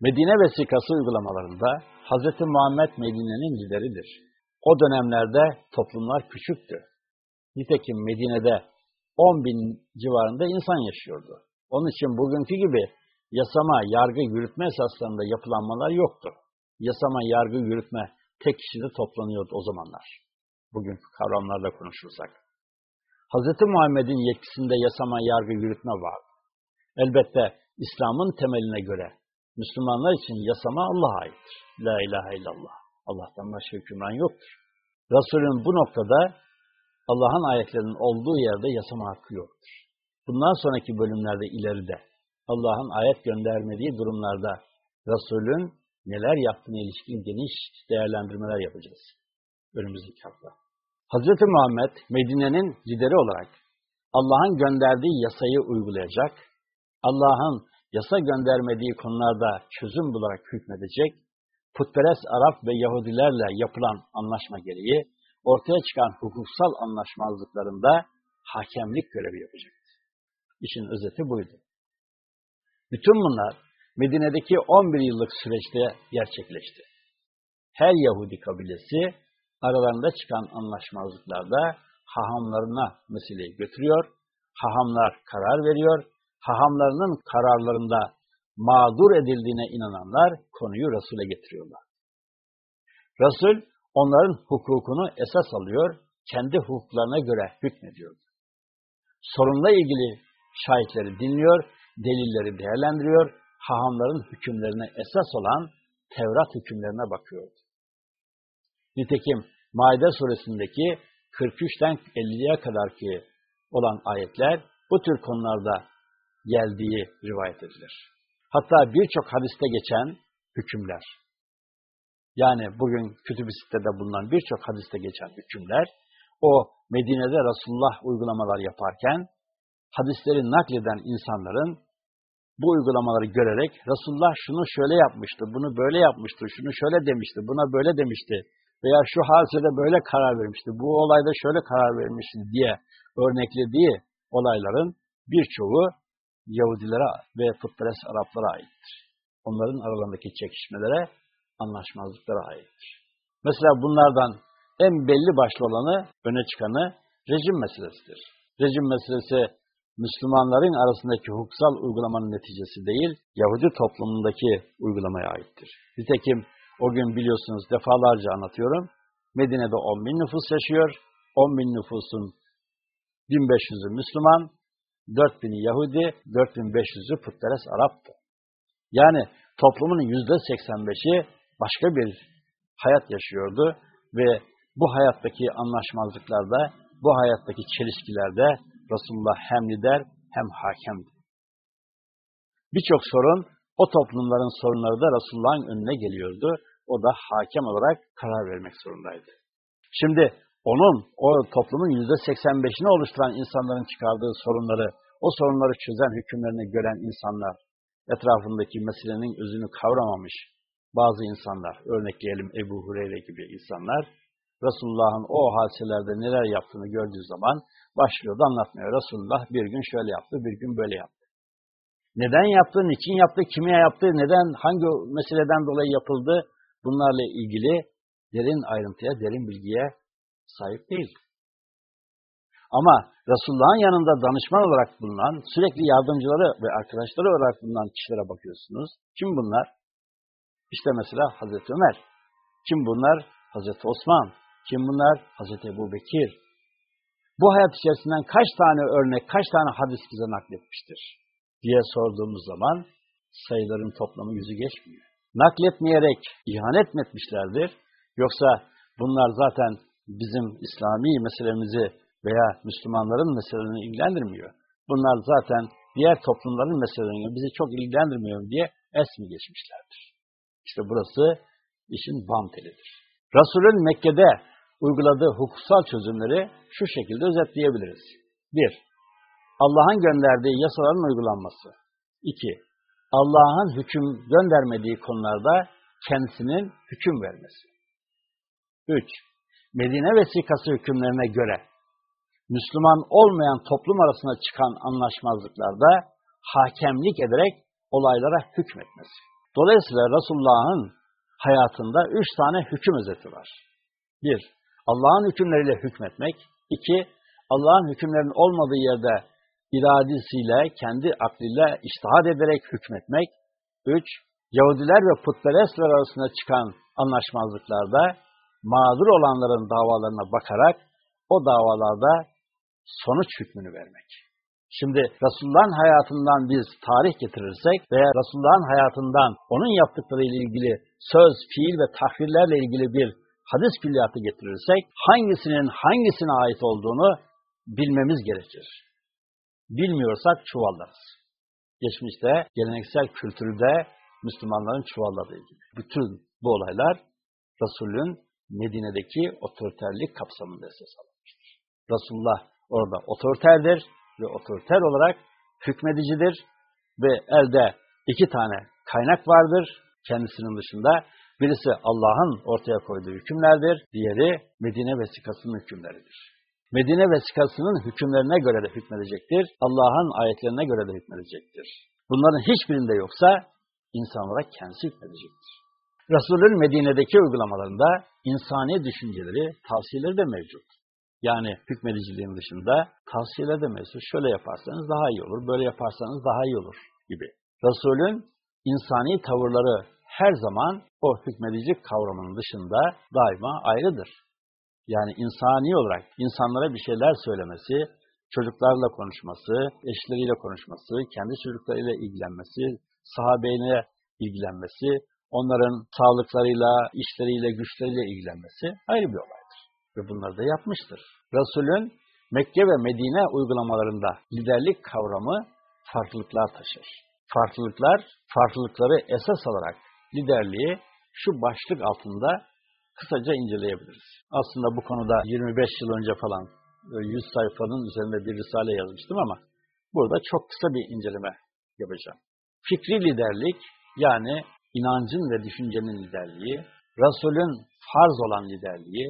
Medine vesikası uygulamalarında Hz. Muhammed Medine'nin lideridir. O dönemlerde toplumlar küçüktü. Nitekim Medine'de 10 bin civarında insan yaşıyordu. Onun için bugünkü gibi yasama, yargı, yürütme esaslarında yapılanmalar yoktu. Yasama, yargı, yürütme tek kişide toplanıyordu o zamanlar. Bugünkü kavramlarla konuşursak. Hz. Muhammed'in yetkisinde yasama, yargı, yürütme vardı. Elbette İslam'ın temeline göre Müslümanlar için yasama Allah'a aittir. La ilahe illallah. Allah'tan başka hükümran yoktur. Resulün bu noktada Allah'ın ayetlerinin olduğu yerde yasama hakkı yoktur. Bundan sonraki bölümlerde ileride Allah'ın ayet göndermediği durumlarda Resulün neler yaptığına ilişkin geniş değerlendirmeler yapacağız. Önümüzdeki hafta. Hz. Muhammed Medine'nin lideri olarak Allah'ın gönderdiği yasayı uygulayacak, Allah'ın yasa göndermediği konularda çözüm bularak hükmedecek, putperest Arap ve Yahudilerle yapılan anlaşma gereği ortaya çıkan hukuksal anlaşmazlıklarında hakemlik görevi yapacaktı. İşin özeti buydu. Bütün bunlar Medine'deki 11 yıllık süreçte gerçekleşti. Her Yahudi kabilesi aralarında çıkan anlaşmazlıklarda hahamlarına meseleyi götürüyor, hahamlar karar veriyor, hahamlarının kararlarında mağdur edildiğine inananlar konuyu Resul'e getiriyorlar. Resul onların hukukunu esas alıyor, kendi hukuklarına göre hükmediyor. Sorunla ilgili şahitleri dinliyor, delilleri değerlendiriyor, hahamların hükümlerine esas olan Tevrat hükümlerine bakıyor. Nitekim Maide suresindeki 43'ten 50'ye kadar ki olan ayetler bu tür konularda geldiği rivayet edilir. Hatta birçok hadiste geçen hükümler, yani bugün kütüb-i sitede bulunan birçok hadiste geçen hükümler, o Medine'de Resulullah uygulamalar yaparken, hadisleri nakleden insanların bu uygulamaları görerek Resulullah şunu şöyle yapmıştı, bunu böyle yapmıştı, şunu şöyle demişti, buna böyle demişti veya şu hadisede böyle karar vermişti, bu olayda şöyle karar vermişti diye örneklediği olayların birçoğu Yahudilere ve putperest Araplara aittir. Onların aralarındaki çekişmelere, anlaşmazlıklara aittir. Mesela bunlardan en belli başlı olanı, öne çıkanı rejim meselesidir. Rejim meselesi Müslümanların arasındaki hukuksal uygulamanın neticesi değil, Yahudi toplumundaki uygulamaya aittir. Nitekim o gün biliyorsunuz defalarca anlatıyorum, Medine'de 10 bin nüfus yaşıyor, 10 bin nüfusun 1500'ü Müslüman, 4000'i Yahudi, 4500'ü putperest Arap'tı. Yani toplumun %85'i başka bir hayat yaşıyordu ve bu hayattaki anlaşmazlıklarda, bu hayattaki çelişkilerde Resulullah hem lider hem hakemdi. Birçok sorun o toplumların sorunları da Resulullah'ın önüne geliyordu. O da hakem olarak karar vermek zorundaydı. Şimdi onun, o toplumun yüzde 85'ini oluşturan insanların çıkardığı sorunları, o sorunları çözen hükümlerini gören insanlar, etrafındaki meselenin özünü kavramamış bazı insanlar, örnekleyelim Ebu Hureyre gibi insanlar, Resulullah'ın o hadiselerde neler yaptığını gördüğü zaman başlıyordu anlatmaya. Resulullah bir gün şöyle yaptı, bir gün böyle yaptı. Neden yaptı, niçin yaptı, kime yaptı, neden, hangi meseleden dolayı yapıldı, bunlarla ilgili derin ayrıntıya, derin bilgiye sahip değil. Ama Resulullah'ın yanında danışman olarak bulunan, sürekli yardımcıları ve arkadaşları olarak bulunan kişilere bakıyorsunuz. Kim bunlar? İşte mesela Hazreti Ömer. Kim bunlar? Hazreti Osman. Kim bunlar? Hazreti Ebu Bekir. Bu hayat içerisinden kaç tane örnek, kaç tane hadis bize nakletmiştir diye sorduğumuz zaman sayıların toplamı yüzü geçmiyor. Nakletmeyerek ihanet mi etmişlerdir? Yoksa bunlar zaten bizim İslami meselemizi veya Müslümanların meselelerini ilgilendirmiyor. Bunlar zaten diğer toplumların meselelerini bizi çok ilgilendirmiyor diye es mi geçmişlerdir. İşte burası işin bam telidir. Resul'ün Mekke'de uyguladığı hukuksal çözümleri şu şekilde özetleyebiliriz. 1. Allah'ın gönderdiği yasaların uygulanması. 2. Allah'ın hüküm göndermediği konularda kendisinin hüküm vermesi. 3. Medine vesikası hükümlerine göre Müslüman olmayan toplum arasında çıkan anlaşmazlıklarda hakemlik ederek olaylara hükmetmesi. Dolayısıyla Resulullah'ın hayatında üç tane hüküm özeti var. Bir, Allah'ın hükümleriyle hükmetmek. İki, Allah'ın hükümlerinin olmadığı yerde iradesiyle, kendi aklıyla iştihad ederek hükmetmek. Üç, Yahudiler ve putperestler arasında çıkan anlaşmazlıklarda mağdur olanların davalarına bakarak o davalarda sonuç hükmünü vermek. Şimdi Resulullah'ın hayatından biz tarih getirirsek veya Resulullah'ın hayatından onun yaptıklarıyla ilgili söz, fiil ve tahrirlerle ilgili bir hadis külliyatı getirirsek hangisinin hangisine ait olduğunu bilmemiz gerekir. Bilmiyorsak çuvallarız. Geçmişte geleneksel kültürde Müslümanların çuvalladığı. Bütün bu olaylar Resul'ün Medine'deki otoriterlik kapsamında esas alınmıştır. Resulullah orada otoriterdir ve otoriter olarak hükmedicidir ve elde iki tane kaynak vardır kendisinin dışında. Birisi Allah'ın ortaya koyduğu hükümlerdir, diğeri Medine vesikasının hükümleridir. Medine vesikasının hükümlerine göre de hükmedecektir, Allah'ın ayetlerine göre de hükmedecektir. Bunların hiçbirinde yoksa insan olarak kendisi hükmedecektir. Resul'ün Medine'deki uygulamalarında insani düşünceleri, tavsiyeleri de mevcut. Yani hükmediciliğin dışında tavsiyeler de mevcut. Şöyle yaparsanız daha iyi olur, böyle yaparsanız daha iyi olur gibi. Resul'ün insani tavırları her zaman o hükmedici kavramının dışında daima ayrıdır. Yani insani olarak insanlara bir şeyler söylemesi, çocuklarla konuşması, eşleriyle konuşması, kendi çocuklarıyla ilgilenmesi, sahabeyle ilgilenmesi, onların sağlıklarıyla, işleriyle, güçleriyle ilgilenmesi ayrı bir olaydır. Ve bunları da yapmıştır. Resulün Mekke ve Medine uygulamalarında liderlik kavramı farklılıklar taşır. Farklılıklar, farklılıkları esas alarak liderliği şu başlık altında kısaca inceleyebiliriz. Aslında bu konuda 25 yıl önce falan 100 e, sayfanın üzerinde bir risale yazmıştım ama burada çok kısa bir inceleme yapacağım. Fikri liderlik yani inancın ve düşüncenin liderliği, Resulün farz olan liderliği,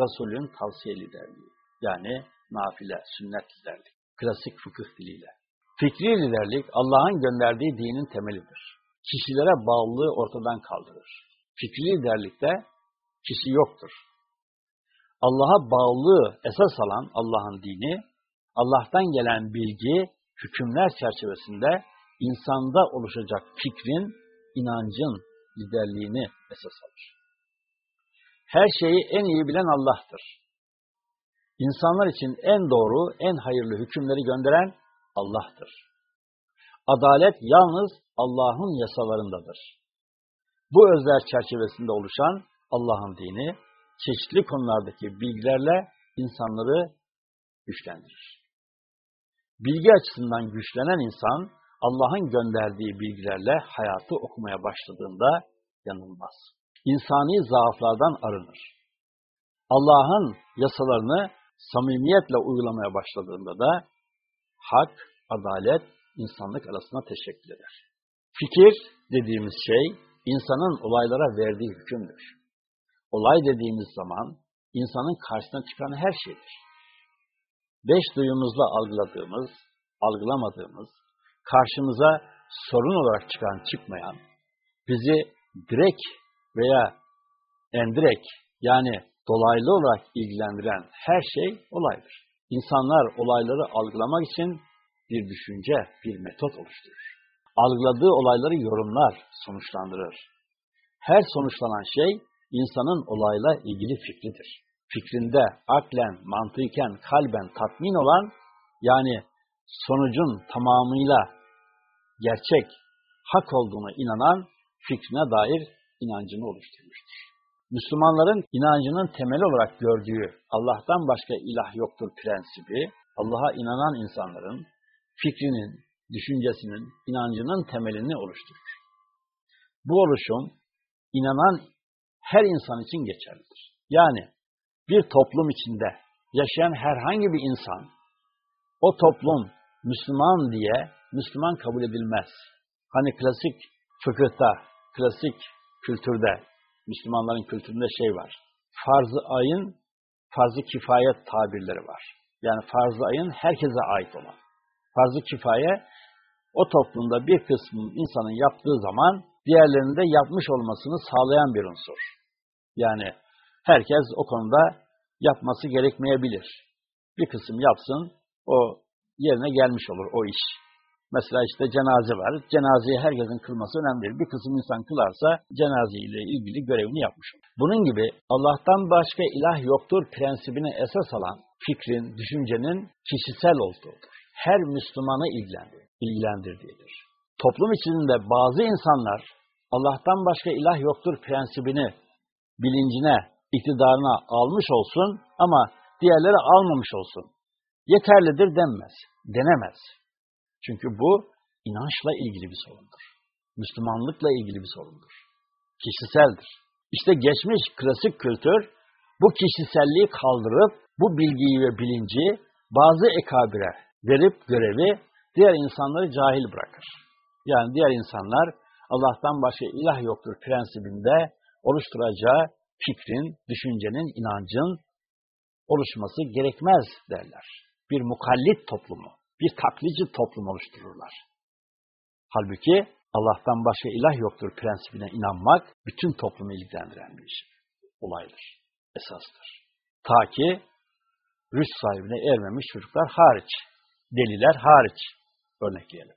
Resulün tavsiye liderliği yani nafile, sünnet liderlik, klasik fıkıh diliyle. Fikri liderlik Allah'ın gönderdiği dinin temelidir. Kişilere bağlılığı ortadan kaldırır. Fikri liderlikte kişi yoktur. Allah'a bağlılığı esas alan Allah'ın dini, Allah'tan gelen bilgi, hükümler çerçevesinde insanda oluşacak fikrin, inancın liderliğini esas alır. Her şeyi en iyi bilen Allah'tır. İnsanlar için en doğru, en hayırlı hükümleri gönderen Allah'tır. Adalet yalnız Allah'ın yasalarındadır. Bu özler çerçevesinde oluşan Allah'ın dini, çeşitli konulardaki bilgilerle insanları güçlendirir. Bilgi açısından güçlenen insan, Allah'ın gönderdiği bilgilerle hayatı okumaya başladığında yanılmaz. İnsani zaaflardan arınır. Allah'ın yasalarını samimiyetle uygulamaya başladığında da hak, adalet, insanlık arasında teşekkür eder. Fikir dediğimiz şey, insanın olaylara verdiği hükümdür. Olay dediğimiz zaman, insanın karşısına çıkan her şeydir. Beş duyumuzla algıladığımız, algılamadığımız, karşımıza sorun olarak çıkan, çıkmayan, bizi direkt veya endirek yani dolaylı olarak ilgilendiren her şey olaydır. İnsanlar olayları algılamak için bir düşünce, bir metot oluşturur. Algıladığı olayları yorumlar, sonuçlandırır. Her sonuçlanan şey insanın olayla ilgili fikridir. Fikrinde aklen, mantıken, kalben tatmin olan yani sonucun tamamıyla gerçek, hak olduğuna inanan fikrine dair inancını oluşturmuştur. Müslümanların inancının temel olarak gördüğü Allah'tan başka ilah yoktur prensibi, Allah'a inanan insanların fikrinin, düşüncesinin, inancının temelini oluşturur. Bu oluşum inanan her insan için geçerlidir. Yani bir toplum içinde yaşayan herhangi bir insan o toplum Müslüman diye Müslüman kabul edilmez. Hani klasik fıkıhta, klasik kültürde, Müslümanların kültüründe şey var. Farz-ı ayın, farz-ı kifayet tabirleri var. Yani farz-ı ayın herkese ait olan. Farz-ı kifaye o toplumda bir kısmı insanın yaptığı zaman diğerlerinin de yapmış olmasını sağlayan bir unsur. Yani herkes o konuda yapması gerekmeyebilir. Bir kısım yapsın, o yerine gelmiş olur o iş. Mesela işte cenaze var. Cenazeyi herkesin kılması önemli değil. Bir kısım insan kılarsa cenaze ile ilgili görevini yapmış olur. Bunun gibi Allah'tan başka ilah yoktur prensibine esas alan fikrin, düşüncenin kişisel olduğudur. Her Müslümanı ilgilendir, ilgilendirdiğidir. Toplum içinde bazı insanlar Allah'tan başka ilah yoktur prensibini bilincine, iktidarına almış olsun ama diğerleri almamış olsun. Yeterlidir denmez, denemez. Çünkü bu inançla ilgili bir sorundur. Müslümanlıkla ilgili bir sorundur. Kişiseldir. İşte geçmiş klasik kültür bu kişiselliği kaldırıp bu bilgiyi ve bilinci bazı ekabire verip görevi diğer insanları cahil bırakır. Yani diğer insanlar Allah'tan başka ilah yoktur prensibinde oluşturacağı fikrin, düşüncenin, inancın oluşması gerekmez derler. Bir mukallit toplumu, bir taklici toplum oluştururlar. Halbuki Allah'tan başka ilah yoktur prensibine inanmak bütün toplumu ilgilendiren bir iş, olaydır, esastır. Ta ki rüş sahibine ermemiş çocuklar hariç, deliler hariç örnekleyelim.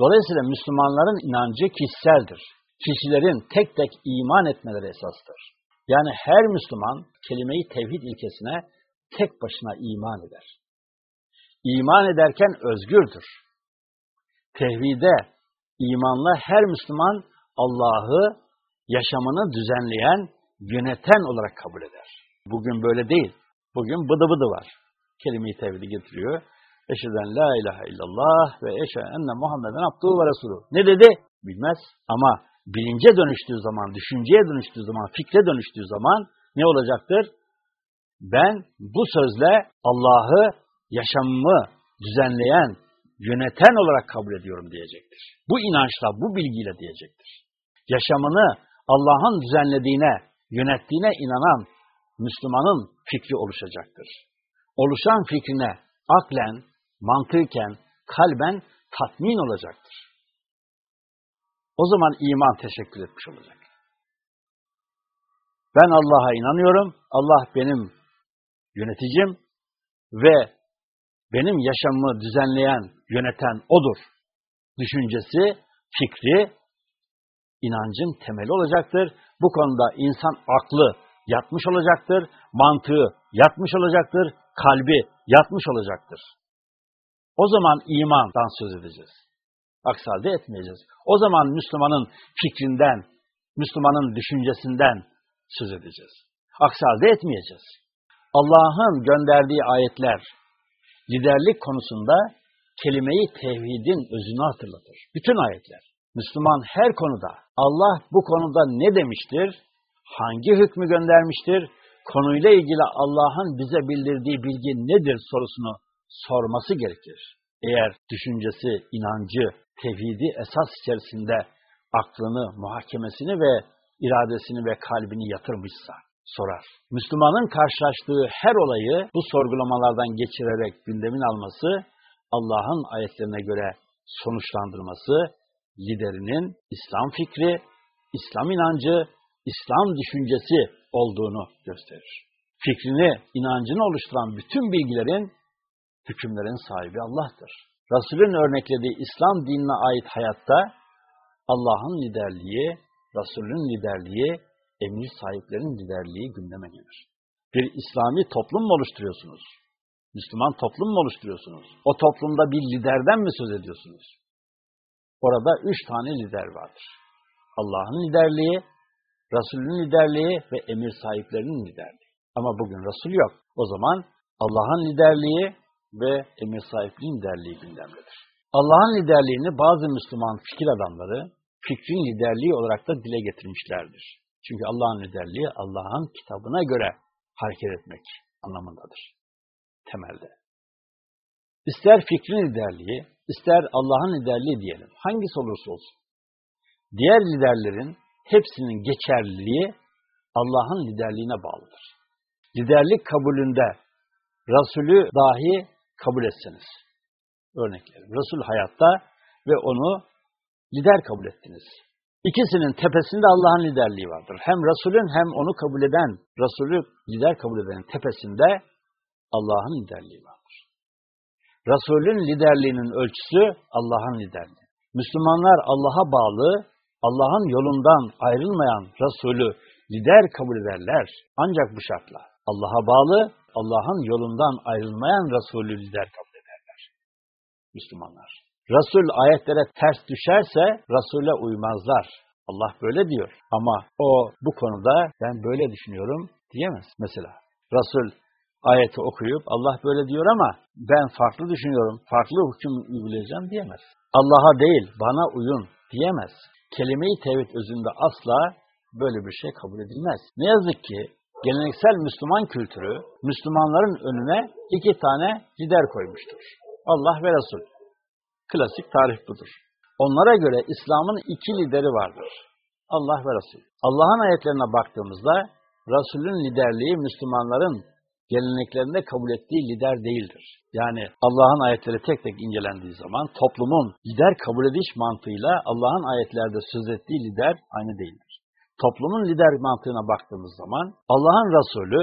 Dolayısıyla Müslümanların inancı kişiseldir. Kişilerin tek tek iman etmeleri esastır. Yani her Müslüman kelimeyi tevhid ilkesine tek başına iman eder. İman ederken özgürdür. Tevhide, imanla her Müslüman Allah'ı yaşamını düzenleyen, yöneten olarak kabul eder. Bugün böyle değil. Bugün bıdı bıdı var. Kelime-i tevhidi getiriyor. Eşheden la ilahe illallah ve eşe enne Muhammeden abduhu ve resulü. Ne dedi? Bilmez. Ama bilince dönüştüğü zaman, düşünceye dönüştüğü zaman, fikre dönüştüğü zaman ne olacaktır? Ben bu sözle Allah'ı yaşamımı düzenleyen, yöneten olarak kabul ediyorum diyecektir. Bu inançla, bu bilgiyle diyecektir. Yaşamını Allah'ın düzenlediğine, yönettiğine inanan Müslümanın fikri oluşacaktır. Oluşan fikrine aklen, mantıken, kalben tatmin olacaktır. O zaman iman teşekkür etmiş olacak. Ben Allah'a inanıyorum, Allah benim yöneticim ve benim yaşamımı düzenleyen, yöneten O'dur. Düşüncesi, fikri, inancın temeli olacaktır. Bu konuda insan aklı yatmış olacaktır, mantığı yatmış olacaktır, kalbi yatmış olacaktır. O zaman imandan söz edeceğiz. Aksi halde etmeyeceğiz. O zaman Müslümanın fikrinden, Müslümanın düşüncesinden söz edeceğiz. Aksi halde etmeyeceğiz. Allah'ın gönderdiği ayetler liderlik konusunda kelimeyi tevhidin özünü hatırlatır. Bütün ayetler. Müslüman her konuda Allah bu konuda ne demiştir, hangi hükmü göndermiştir, konuyla ilgili Allah'ın bize bildirdiği bilgi nedir sorusunu sorması gerekir. Eğer düşüncesi, inancı, tevhidi esas içerisinde aklını, muhakemesini ve iradesini ve kalbini yatırmışsa sorar. Müslümanın karşılaştığı her olayı bu sorgulamalardan geçirerek gündemin alması, Allah'ın ayetlerine göre sonuçlandırması, liderinin İslam fikri, İslam inancı, İslam düşüncesi olduğunu gösterir. Fikrini, inancını oluşturan bütün bilgilerin, hükümlerin sahibi Allah'tır. Resulün örneklediği İslam dinine ait hayatta Allah'ın liderliği, Resulün liderliği, emir sahiplerinin liderliği gündeme gelir. Bir İslami toplum mu oluşturuyorsunuz? Müslüman toplum mu oluşturuyorsunuz? O toplumda bir liderden mi söz ediyorsunuz? Orada üç tane lider vardır. Allah'ın liderliği, Resulün liderliği ve emir sahiplerinin liderliği. Ama bugün Resul yok. O zaman Allah'ın liderliği, ve emir sahipliğin liderliği gündemdedir. Allah'ın liderliğini bazı Müslüman fikir adamları fikrin liderliği olarak da dile getirmişlerdir. Çünkü Allah'ın liderliği Allah'ın kitabına göre hareket etmek anlamındadır. Temelde. İster fikrin liderliği, ister Allah'ın liderliği diyelim. Hangisi olursa olsun. Diğer liderlerin hepsinin geçerliliği Allah'ın liderliğine bağlıdır. Liderlik kabulünde Resulü dahi kabul etseniz. Örnekler. Resul hayatta ve onu lider kabul ettiniz. İkisinin tepesinde Allah'ın liderliği vardır. Hem Resulün hem onu kabul eden, Resulü lider kabul edenin tepesinde Allah'ın liderliği vardır. Resulün liderliğinin ölçüsü Allah'ın liderliği. Müslümanlar Allah'a bağlı, Allah'ın yolundan ayrılmayan Resulü lider kabul ederler. Ancak bu şartla Allah'a bağlı, Allah'ın yolundan ayrılmayan Resulü lider kabul ederler. Müslümanlar. Resul ayetlere ters düşerse Resul'e uymazlar. Allah böyle diyor. Ama o bu konuda ben böyle düşünüyorum diyemez mesela. Resul ayeti okuyup Allah böyle diyor ama ben farklı düşünüyorum, farklı hüküm uygulayacağım diyemez. Allah'a değil bana uyun diyemez. Kelime-i tevhid özünde asla böyle bir şey kabul edilmez. Ne yazık ki geleneksel Müslüman kültürü Müslümanların önüne iki tane lider koymuştur. Allah ve Resul. Klasik tarih budur. Onlara göre İslam'ın iki lideri vardır. Allah ve Resul. Allah'ın ayetlerine baktığımızda Resul'ün liderliği Müslümanların geleneklerinde kabul ettiği lider değildir. Yani Allah'ın ayetleri tek tek incelendiği zaman toplumun lider kabul ediş mantığıyla Allah'ın ayetlerde söz ettiği lider aynı değildir. Toplumun lider mantığına baktığımız zaman Allah'ın Resulü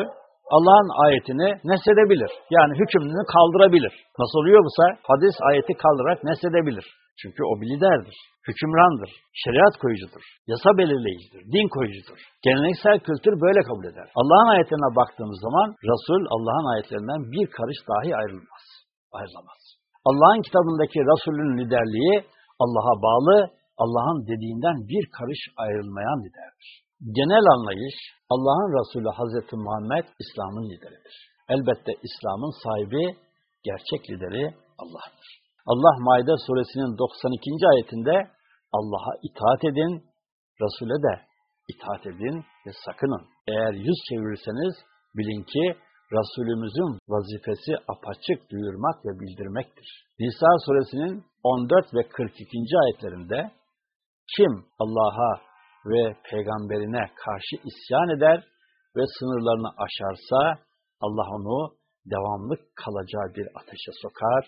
Allah'ın ayetini nesledebilir. Yani hükmünü kaldırabilir. Nasıl oluyorsa hadis ayeti kaldırarak nesledebilir. Çünkü o bir liderdir, hükümrandır, şeriat koyucudur, yasa belirleyicidir, din koyucudur. Geleneksel kültür böyle kabul eder. Allah'ın ayetlerine baktığımız zaman Resul Allah'ın ayetlerinden bir karış dahi ayrılmaz. Ayrılamaz. Allah'ın kitabındaki Resul'ün liderliği Allah'a bağlı, Allah'ın dediğinden bir karış ayrılmayan liderdir. Genel anlayış Allah'ın Resulü Hazreti Muhammed İslam'ın lideridir. Elbette İslam'ın sahibi, gerçek lideri Allah'tır. Allah Maide suresinin 92. ayetinde Allah'a itaat edin, Resul'e de itaat edin ve sakının. Eğer yüz çevirirseniz bilin ki Resulümüzün vazifesi apaçık duyurmak ve bildirmektir. Nisa suresinin 14 ve 42. ayetlerinde kim Allah'a ve peygamberine karşı isyan eder ve sınırlarını aşarsa Allah onu devamlı kalacağı bir ateşe sokar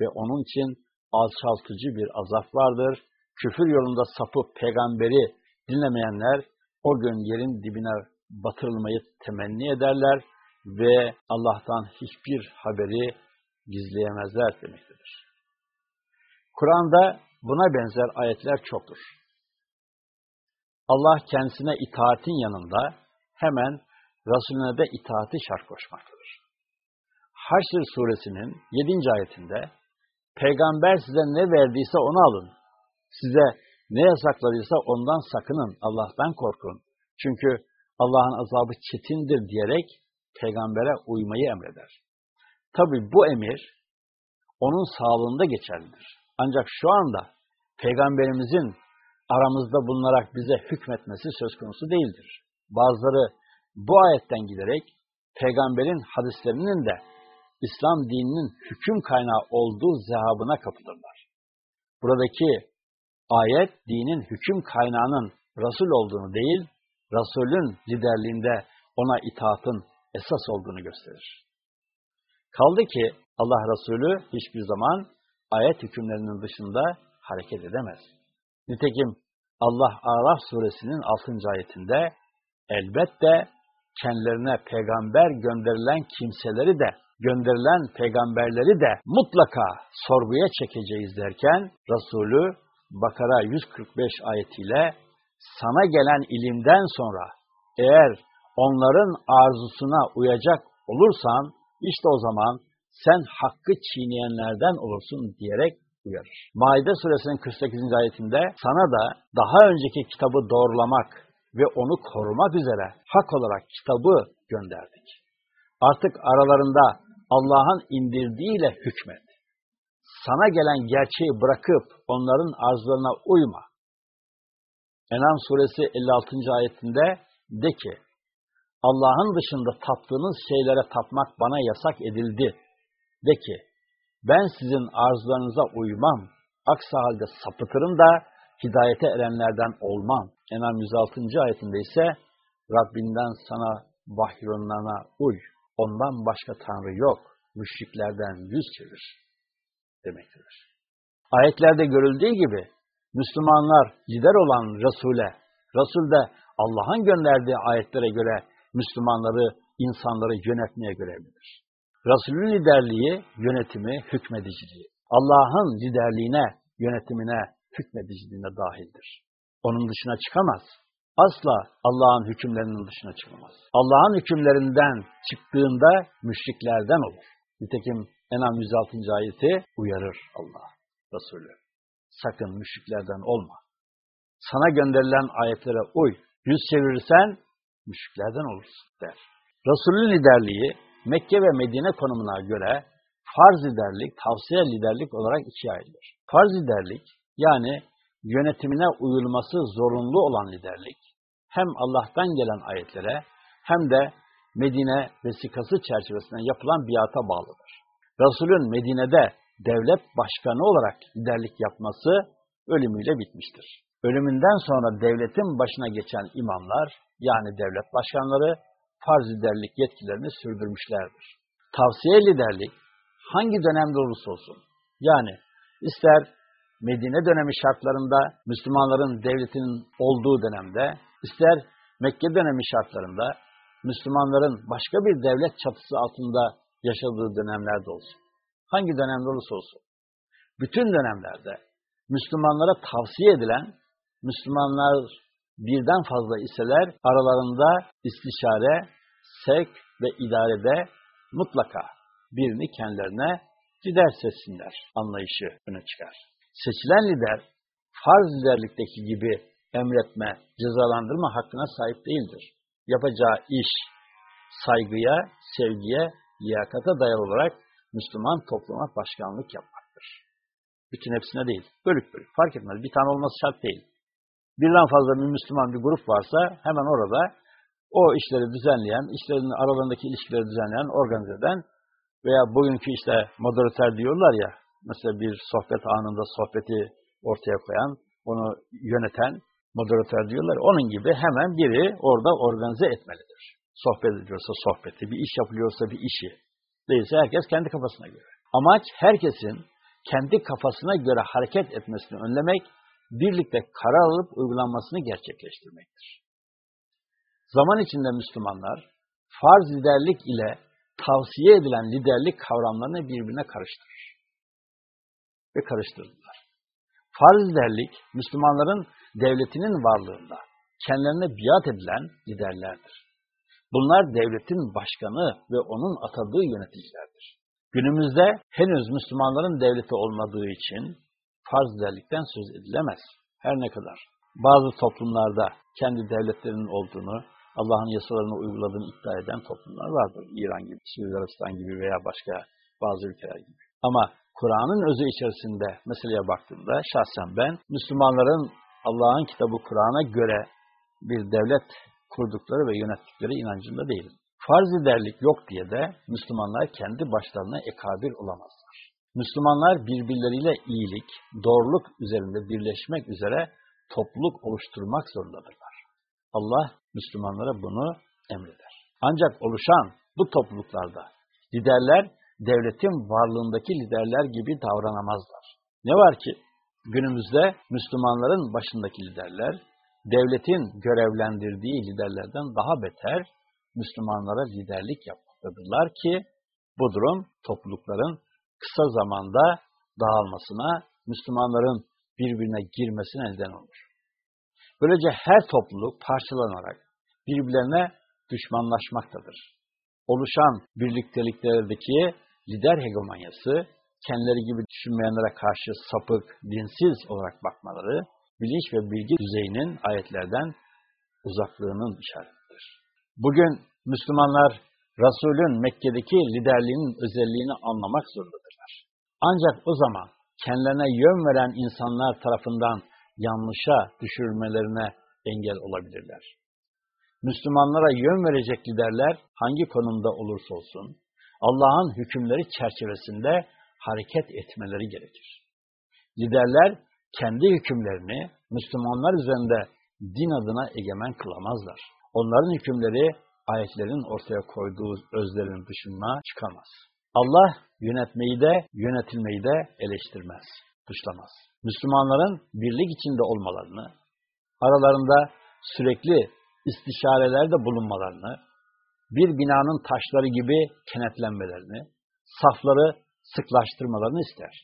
ve onun için alçaltıcı bir azap vardır. Küfür yolunda sapıp peygamberi dinlemeyenler o gün yerin dibine batırılmayı temenni ederler ve Allah'tan hiçbir haberi gizleyemezler demektedir. Kur'an'da buna benzer ayetler çoktur. Allah kendisine itaatin yanında hemen Resulüne de itaati şart koşmaktadır. Haşr suresinin 7. ayetinde Peygamber size ne verdiyse onu alın. Size ne yasakladıysa ondan sakının, Allah'tan korkun. Çünkü Allah'ın azabı çetindir diyerek peygambere uymayı emreder. Tabi bu emir onun sağlığında geçerlidir. Ancak şu anda peygamberimizin aramızda bulunarak bize hükmetmesi söz konusu değildir. Bazıları bu ayetten giderek peygamberin hadislerinin de İslam dininin hüküm kaynağı olduğu zehabına kapılırlar. Buradaki ayet dinin hüküm kaynağının Resul olduğunu değil, Resulün liderliğinde ona itaatın esas olduğunu gösterir. Kaldı ki Allah Resulü hiçbir zaman ayet hükümlerinin dışında hareket edemez. Nitekim Allah Araf suresinin 6. ayetinde elbette kendilerine peygamber gönderilen kimseleri de gönderilen peygamberleri de mutlaka sorguya çekeceğiz derken Resulü Bakara 145 ayetiyle sana gelen ilimden sonra eğer onların arzusuna uyacak olursan işte o zaman sen hakkı çiğneyenlerden olursun diyerek uyarır. Maide suresinin 48. ayetinde sana da daha önceki kitabı doğrulamak ve onu korumak üzere hak olarak kitabı gönderdik. Artık aralarında Allah'ın indirdiğiyle hükmet. Sana gelen gerçeği bırakıp onların arzularına uyma. Enam suresi 56. ayetinde de ki, Allah'ın dışında taptığınız şeylere tapmak bana yasak edildi. De ki, ben sizin arzularınıza uymam. Aksi halde sapıtırım da hidayete erenlerden olmam. Enam 106. ayetinde ise Rabbinden sana vahyolunlarına uy. Ondan başka Tanrı yok. Müşriklerden yüz çevir demektir. Ayetlerde görüldüğü gibi Müslümanlar lider olan Resul'e, Resul de Allah'ın gönderdiği ayetlere göre Müslümanları, insanları yönetmeye görevlidir. Resulün liderliği, yönetimi, hükmediciliği. Allah'ın liderliğine, yönetimine, hükmediciliğine dahildir. Onun dışına çıkamaz. Asla Allah'ın hükümlerinin dışına çıkamaz. Allah'ın hükümlerinden çıktığında müşriklerden olur. Nitekim Enam 106. ayeti uyarır Allah Resulü. Sakın müşriklerden olma. Sana gönderilen ayetlere uy. Yüz çevirirsen müşriklerden olursun der. Resulün liderliği Mekke ve Medine konumuna göre farz liderlik, tavsiye liderlik olarak ikiye ayrılır. Farz liderlik yani yönetimine uyulması zorunlu olan liderlik hem Allah'tan gelen ayetlere hem de Medine vesikası çerçevesinde yapılan biata bağlıdır. Resulün Medine'de devlet başkanı olarak liderlik yapması ölümüyle bitmiştir. Ölümünden sonra devletin başına geçen imamlar yani devlet başkanları farz liderlik yetkilerini sürdürmüşlerdir. Tavsiye liderlik hangi dönemde olursa olsun yani ister Medine dönemi şartlarında Müslümanların devletinin olduğu dönemde ister Mekke dönemi şartlarında Müslümanların başka bir devlet çatısı altında yaşadığı dönemlerde olsun. Hangi dönemde olursa olsun. Bütün dönemlerde Müslümanlara tavsiye edilen, Müslümanlar birden fazla iseler aralarında istişare, sevk ve idarede mutlaka birini kendilerine lider seçsinler anlayışı öne çıkar. Seçilen lider farz liderlikteki gibi emretme, cezalandırma hakkına sahip değildir. Yapacağı iş saygıya, sevgiye, liyakata dayalı olarak Müslüman topluma başkanlık yapmaktır. Bütün hepsine değil, bölük bölük fark etmez. Bir tane olması şart değil. Birden fazla bir Müslüman bir grup varsa hemen orada o işleri düzenleyen, işlerin aralarındaki ilişkileri düzenleyen, organize eden veya bugünkü işte moderatör diyorlar ya, mesela bir sohbet anında sohbeti ortaya koyan, onu yöneten moderatör diyorlar. Onun gibi hemen biri orada organize etmelidir. Sohbet ediyorsa sohbeti, bir iş yapılıyorsa bir işi. Değilse herkes kendi kafasına göre. Amaç herkesin kendi kafasına göre hareket etmesini önlemek, birlikte karar alıp uygulanmasını gerçekleştirmektir. Zaman içinde Müslümanlar farz liderlik ile tavsiye edilen liderlik kavramlarını birbirine karıştırır. Ve karıştırdılar. Farz liderlik, Müslümanların devletinin varlığında kendilerine biat edilen liderlerdir. Bunlar devletin başkanı ve onun atadığı yöneticilerdir. Günümüzde henüz Müslümanların devleti olmadığı için farz liderlikten söz edilemez. Her ne kadar bazı toplumlarda kendi devletlerinin olduğunu, Allah'ın yasalarını uyguladığını iddia eden toplumlar vardır. İran gibi, Suudi gibi veya başka bazı ülkeler gibi. Ama Kur'an'ın özü içerisinde meseleye baktığımda şahsen ben Müslümanların Allah'ın kitabı Kur'an'a göre bir devlet kurdukları ve yönettikleri inancında değilim. Farz liderlik yok diye de Müslümanlar kendi başlarına ekabir olamazlar. Müslümanlar birbirleriyle iyilik, doğruluk üzerinde birleşmek üzere topluluk oluşturmak zorundadırlar. Allah Müslümanlara bunu emreder. Ancak oluşan bu topluluklarda liderler devletin varlığındaki liderler gibi davranamazlar. Ne var ki günümüzde Müslümanların başındaki liderler devletin görevlendirdiği liderlerden daha beter Müslümanlara liderlik yapmaktadırlar ki bu durum toplulukların kısa zamanda dağılmasına, Müslümanların birbirine girmesine neden olur. Böylece her topluluk parçalanarak birbirlerine düşmanlaşmaktadır. Oluşan birlikteliklerdeki lider hegemonyası, kendileri gibi düşünmeyenlere karşı sapık, dinsiz olarak bakmaları, bilinç ve bilgi düzeyinin ayetlerden uzaklığının işaretidir. Bugün Müslümanlar Resul'ün Mekke'deki liderliğinin özelliğini anlamak zorundadırlar. Ancak o zaman kendilerine yön veren insanlar tarafından yanlışa düşürülmelerine engel olabilirler. Müslümanlara yön verecek liderler hangi konumda olursa olsun, Allah'ın hükümleri çerçevesinde hareket etmeleri gerekir. Liderler kendi hükümlerini Müslümanlar üzerinde din adına egemen kılamazlar. Onların hükümleri ayetlerin ortaya koyduğu özlerin dışına çıkamaz. Allah yönetmeyi de yönetilmeyi de eleştirmez, dışlamaz. Müslümanların birlik içinde olmalarını, aralarında sürekli istişarelerde bulunmalarını, bir binanın taşları gibi kenetlenmelerini, safları sıklaştırmalarını ister.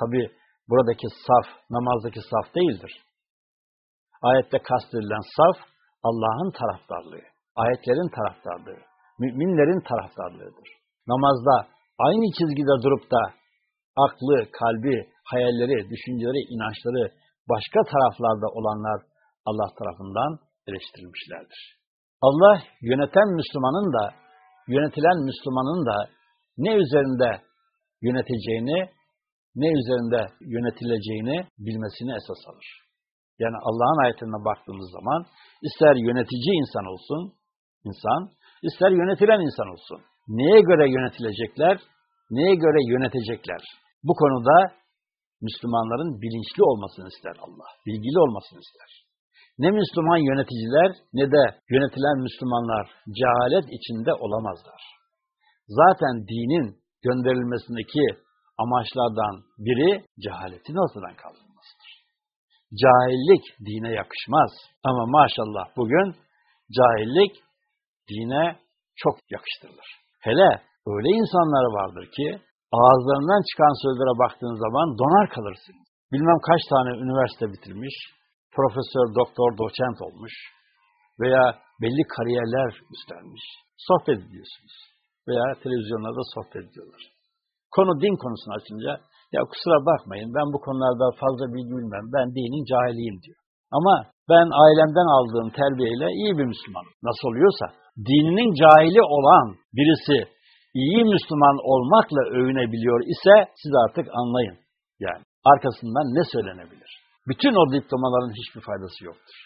Tabi buradaki saf, namazdaki saf değildir. Ayette kastedilen saf, Allah'ın taraftarlığı, ayetlerin taraftarlığı, müminlerin taraftarlığıdır. Namazda aynı çizgide durup da aklı, kalbi, hayalleri, düşünceleri, inançları başka taraflarda olanlar Allah tarafından eleştirilmişlerdir. Allah yöneten Müslümanın da, yönetilen Müslümanın da ne üzerinde yöneteceğini, ne üzerinde yönetileceğini bilmesini esas alır. Yani Allah'ın ayetine baktığımız zaman ister yönetici insan olsun, insan, ister yönetilen insan olsun. Neye göre yönetilecekler, neye göre yönetecekler? Bu konuda Müslümanların bilinçli olmasını ister Allah, bilgili olmasını ister. Ne Müslüman yöneticiler ne de yönetilen Müslümanlar cehalet içinde olamazlar. Zaten dinin gönderilmesindeki amaçlardan biri cehaletin ortadan kaldırılmasıdır. Cahillik dine yakışmaz. Ama maşallah bugün cahillik dine çok yakıştırılır. Hele öyle insanlar vardır ki ağızlarından çıkan sözlere baktığın zaman donar kalırsın. Bilmem kaç tane üniversite bitirmiş, profesör, doktor, doçent olmuş veya belli kariyerler üstlenmiş. Sohbet ediyorsunuz veya televizyonlarda sohbet ediyorlar. Konu din konusunu açınca ya kusura bakmayın ben bu konularda fazla bilgi bilmem ben dinin cahiliyim diyor. Ama ben ailemden aldığım terbiyeyle iyi bir Müslümanım. Nasıl oluyorsa dininin cahili olan birisi iyi Müslüman olmakla övünebiliyor ise siz artık anlayın. Yani arkasından ne söylenebilir? Bütün o diplomaların hiçbir faydası yoktur.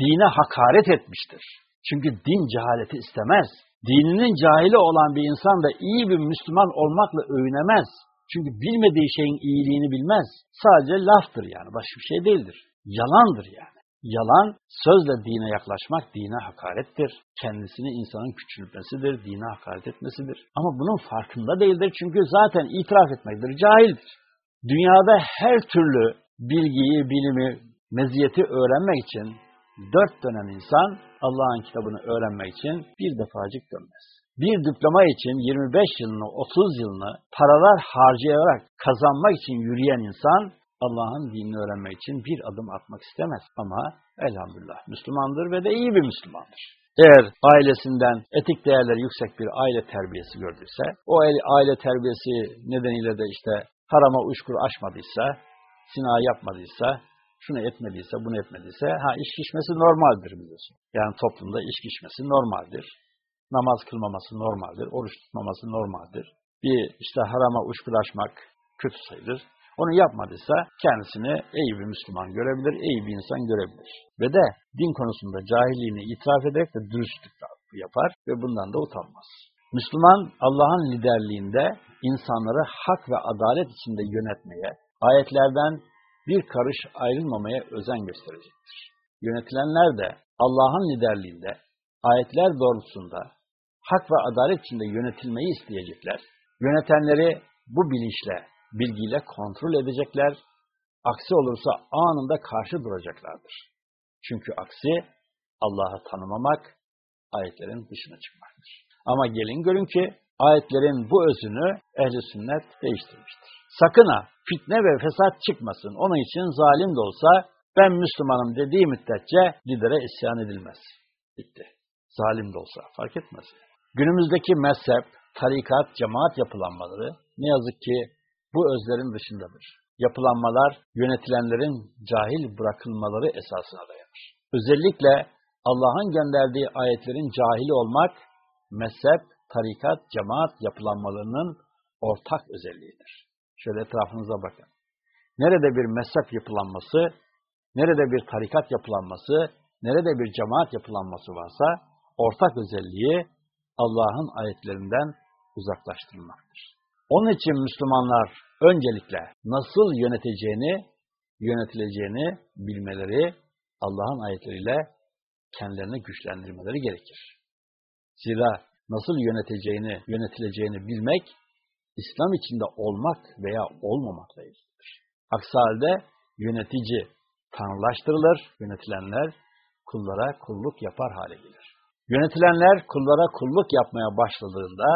Dine hakaret etmiştir. Çünkü din cehaleti istemez. Dininin cahili olan bir insan da iyi bir Müslüman olmakla övünemez. Çünkü bilmediği şeyin iyiliğini bilmez. Sadece laftır yani, başka bir şey değildir. Yalandır yani. Yalan, sözle dine yaklaşmak dine hakarettir. Kendisini insanın küçültmesidir, dine hakaret etmesidir. Ama bunun farkında değildir çünkü zaten itiraf etmektir, cahildir. Dünyada her türlü bilgiyi, bilimi, meziyeti öğrenmek için dört dönen insan Allah'ın kitabını öğrenmek için bir defacık dönmez. Bir diploma için 25 yılını, 30 yılını paralar harcayarak kazanmak için yürüyen insan Allah'ın dinini öğrenmek için bir adım atmak istemez. Ama elhamdülillah Müslümandır ve de iyi bir Müslümandır. Eğer ailesinden etik değerleri yüksek bir aile terbiyesi gördüyse, o aile terbiyesi nedeniyle de işte harama uçkur açmadıysa, sina yapmadıysa, şunu etmediyse, bunu etmediyse, ha iş içmesi normaldir biliyorsun. Yani toplumda iş içmesi normaldir. Namaz kılmaması normaldir, oruç tutmaması normaldir. Bir işte harama uçkulaşmak kötü sayılır. Onu yapmadıysa kendisini iyi bir Müslüman görebilir, iyi bir insan görebilir. Ve de din konusunda cahilliğini itiraf ederek de dürüstlük yapar ve bundan da utanmaz. Müslüman Allah'ın liderliğinde insanları hak ve adalet içinde yönetmeye, ayetlerden bir karış ayrılmamaya özen gösterecektir. Yönetilenler de Allah'ın liderliğinde, ayetler doğrultusunda hak ve adalet içinde yönetilmeyi isteyecekler. Yönetenleri bu bilinçle, bilgiyle kontrol edecekler. Aksi olursa anında karşı duracaklardır. Çünkü aksi Allah'ı tanımamak, ayetlerin dışına çıkmaktır. Ama gelin görün ki ayetlerin bu özünü ehli sünnet değiştirmiştir. Sakın ha fitne ve fesat çıkmasın. Onun için zalim de olsa ben Müslümanım dediği müddetçe lidere isyan edilmez. Bitti. Zalim de olsa fark etmez. Günümüzdeki mezhep, tarikat, cemaat yapılanmaları ne yazık ki bu özlerin dışındadır. Yapılanmalar yönetilenlerin cahil bırakılmaları esasına dayanır. Özellikle Allah'ın gönderdiği ayetlerin cahili olmak mezhep, tarikat, cemaat yapılanmalarının ortak özelliğidir. Şöyle etrafınıza bakın. Nerede bir mezhep yapılanması, nerede bir tarikat yapılanması, nerede bir cemaat yapılanması varsa ortak özelliği Allah'ın ayetlerinden uzaklaştırmaktır. Onun için Müslümanlar öncelikle nasıl yöneteceğini, yönetileceğini bilmeleri Allah'ın ayetleriyle kendilerini güçlendirmeleri gerekir. Zira nasıl yöneteceğini, yönetileceğini bilmek, İslam içinde olmak veya olmamakla ilgilidir. Aksi halde yönetici tanrılaştırılır, yönetilenler kullara kulluk yapar hale gelir. Yönetilenler kullara kulluk yapmaya başladığında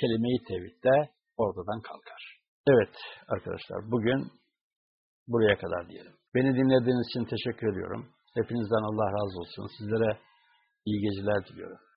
kelime-i tevhid de ortadan kalkar. Evet arkadaşlar bugün buraya kadar diyelim. Beni dinlediğiniz için teşekkür ediyorum. Hepinizden Allah razı olsun. Sizlere iyi geceler diliyorum.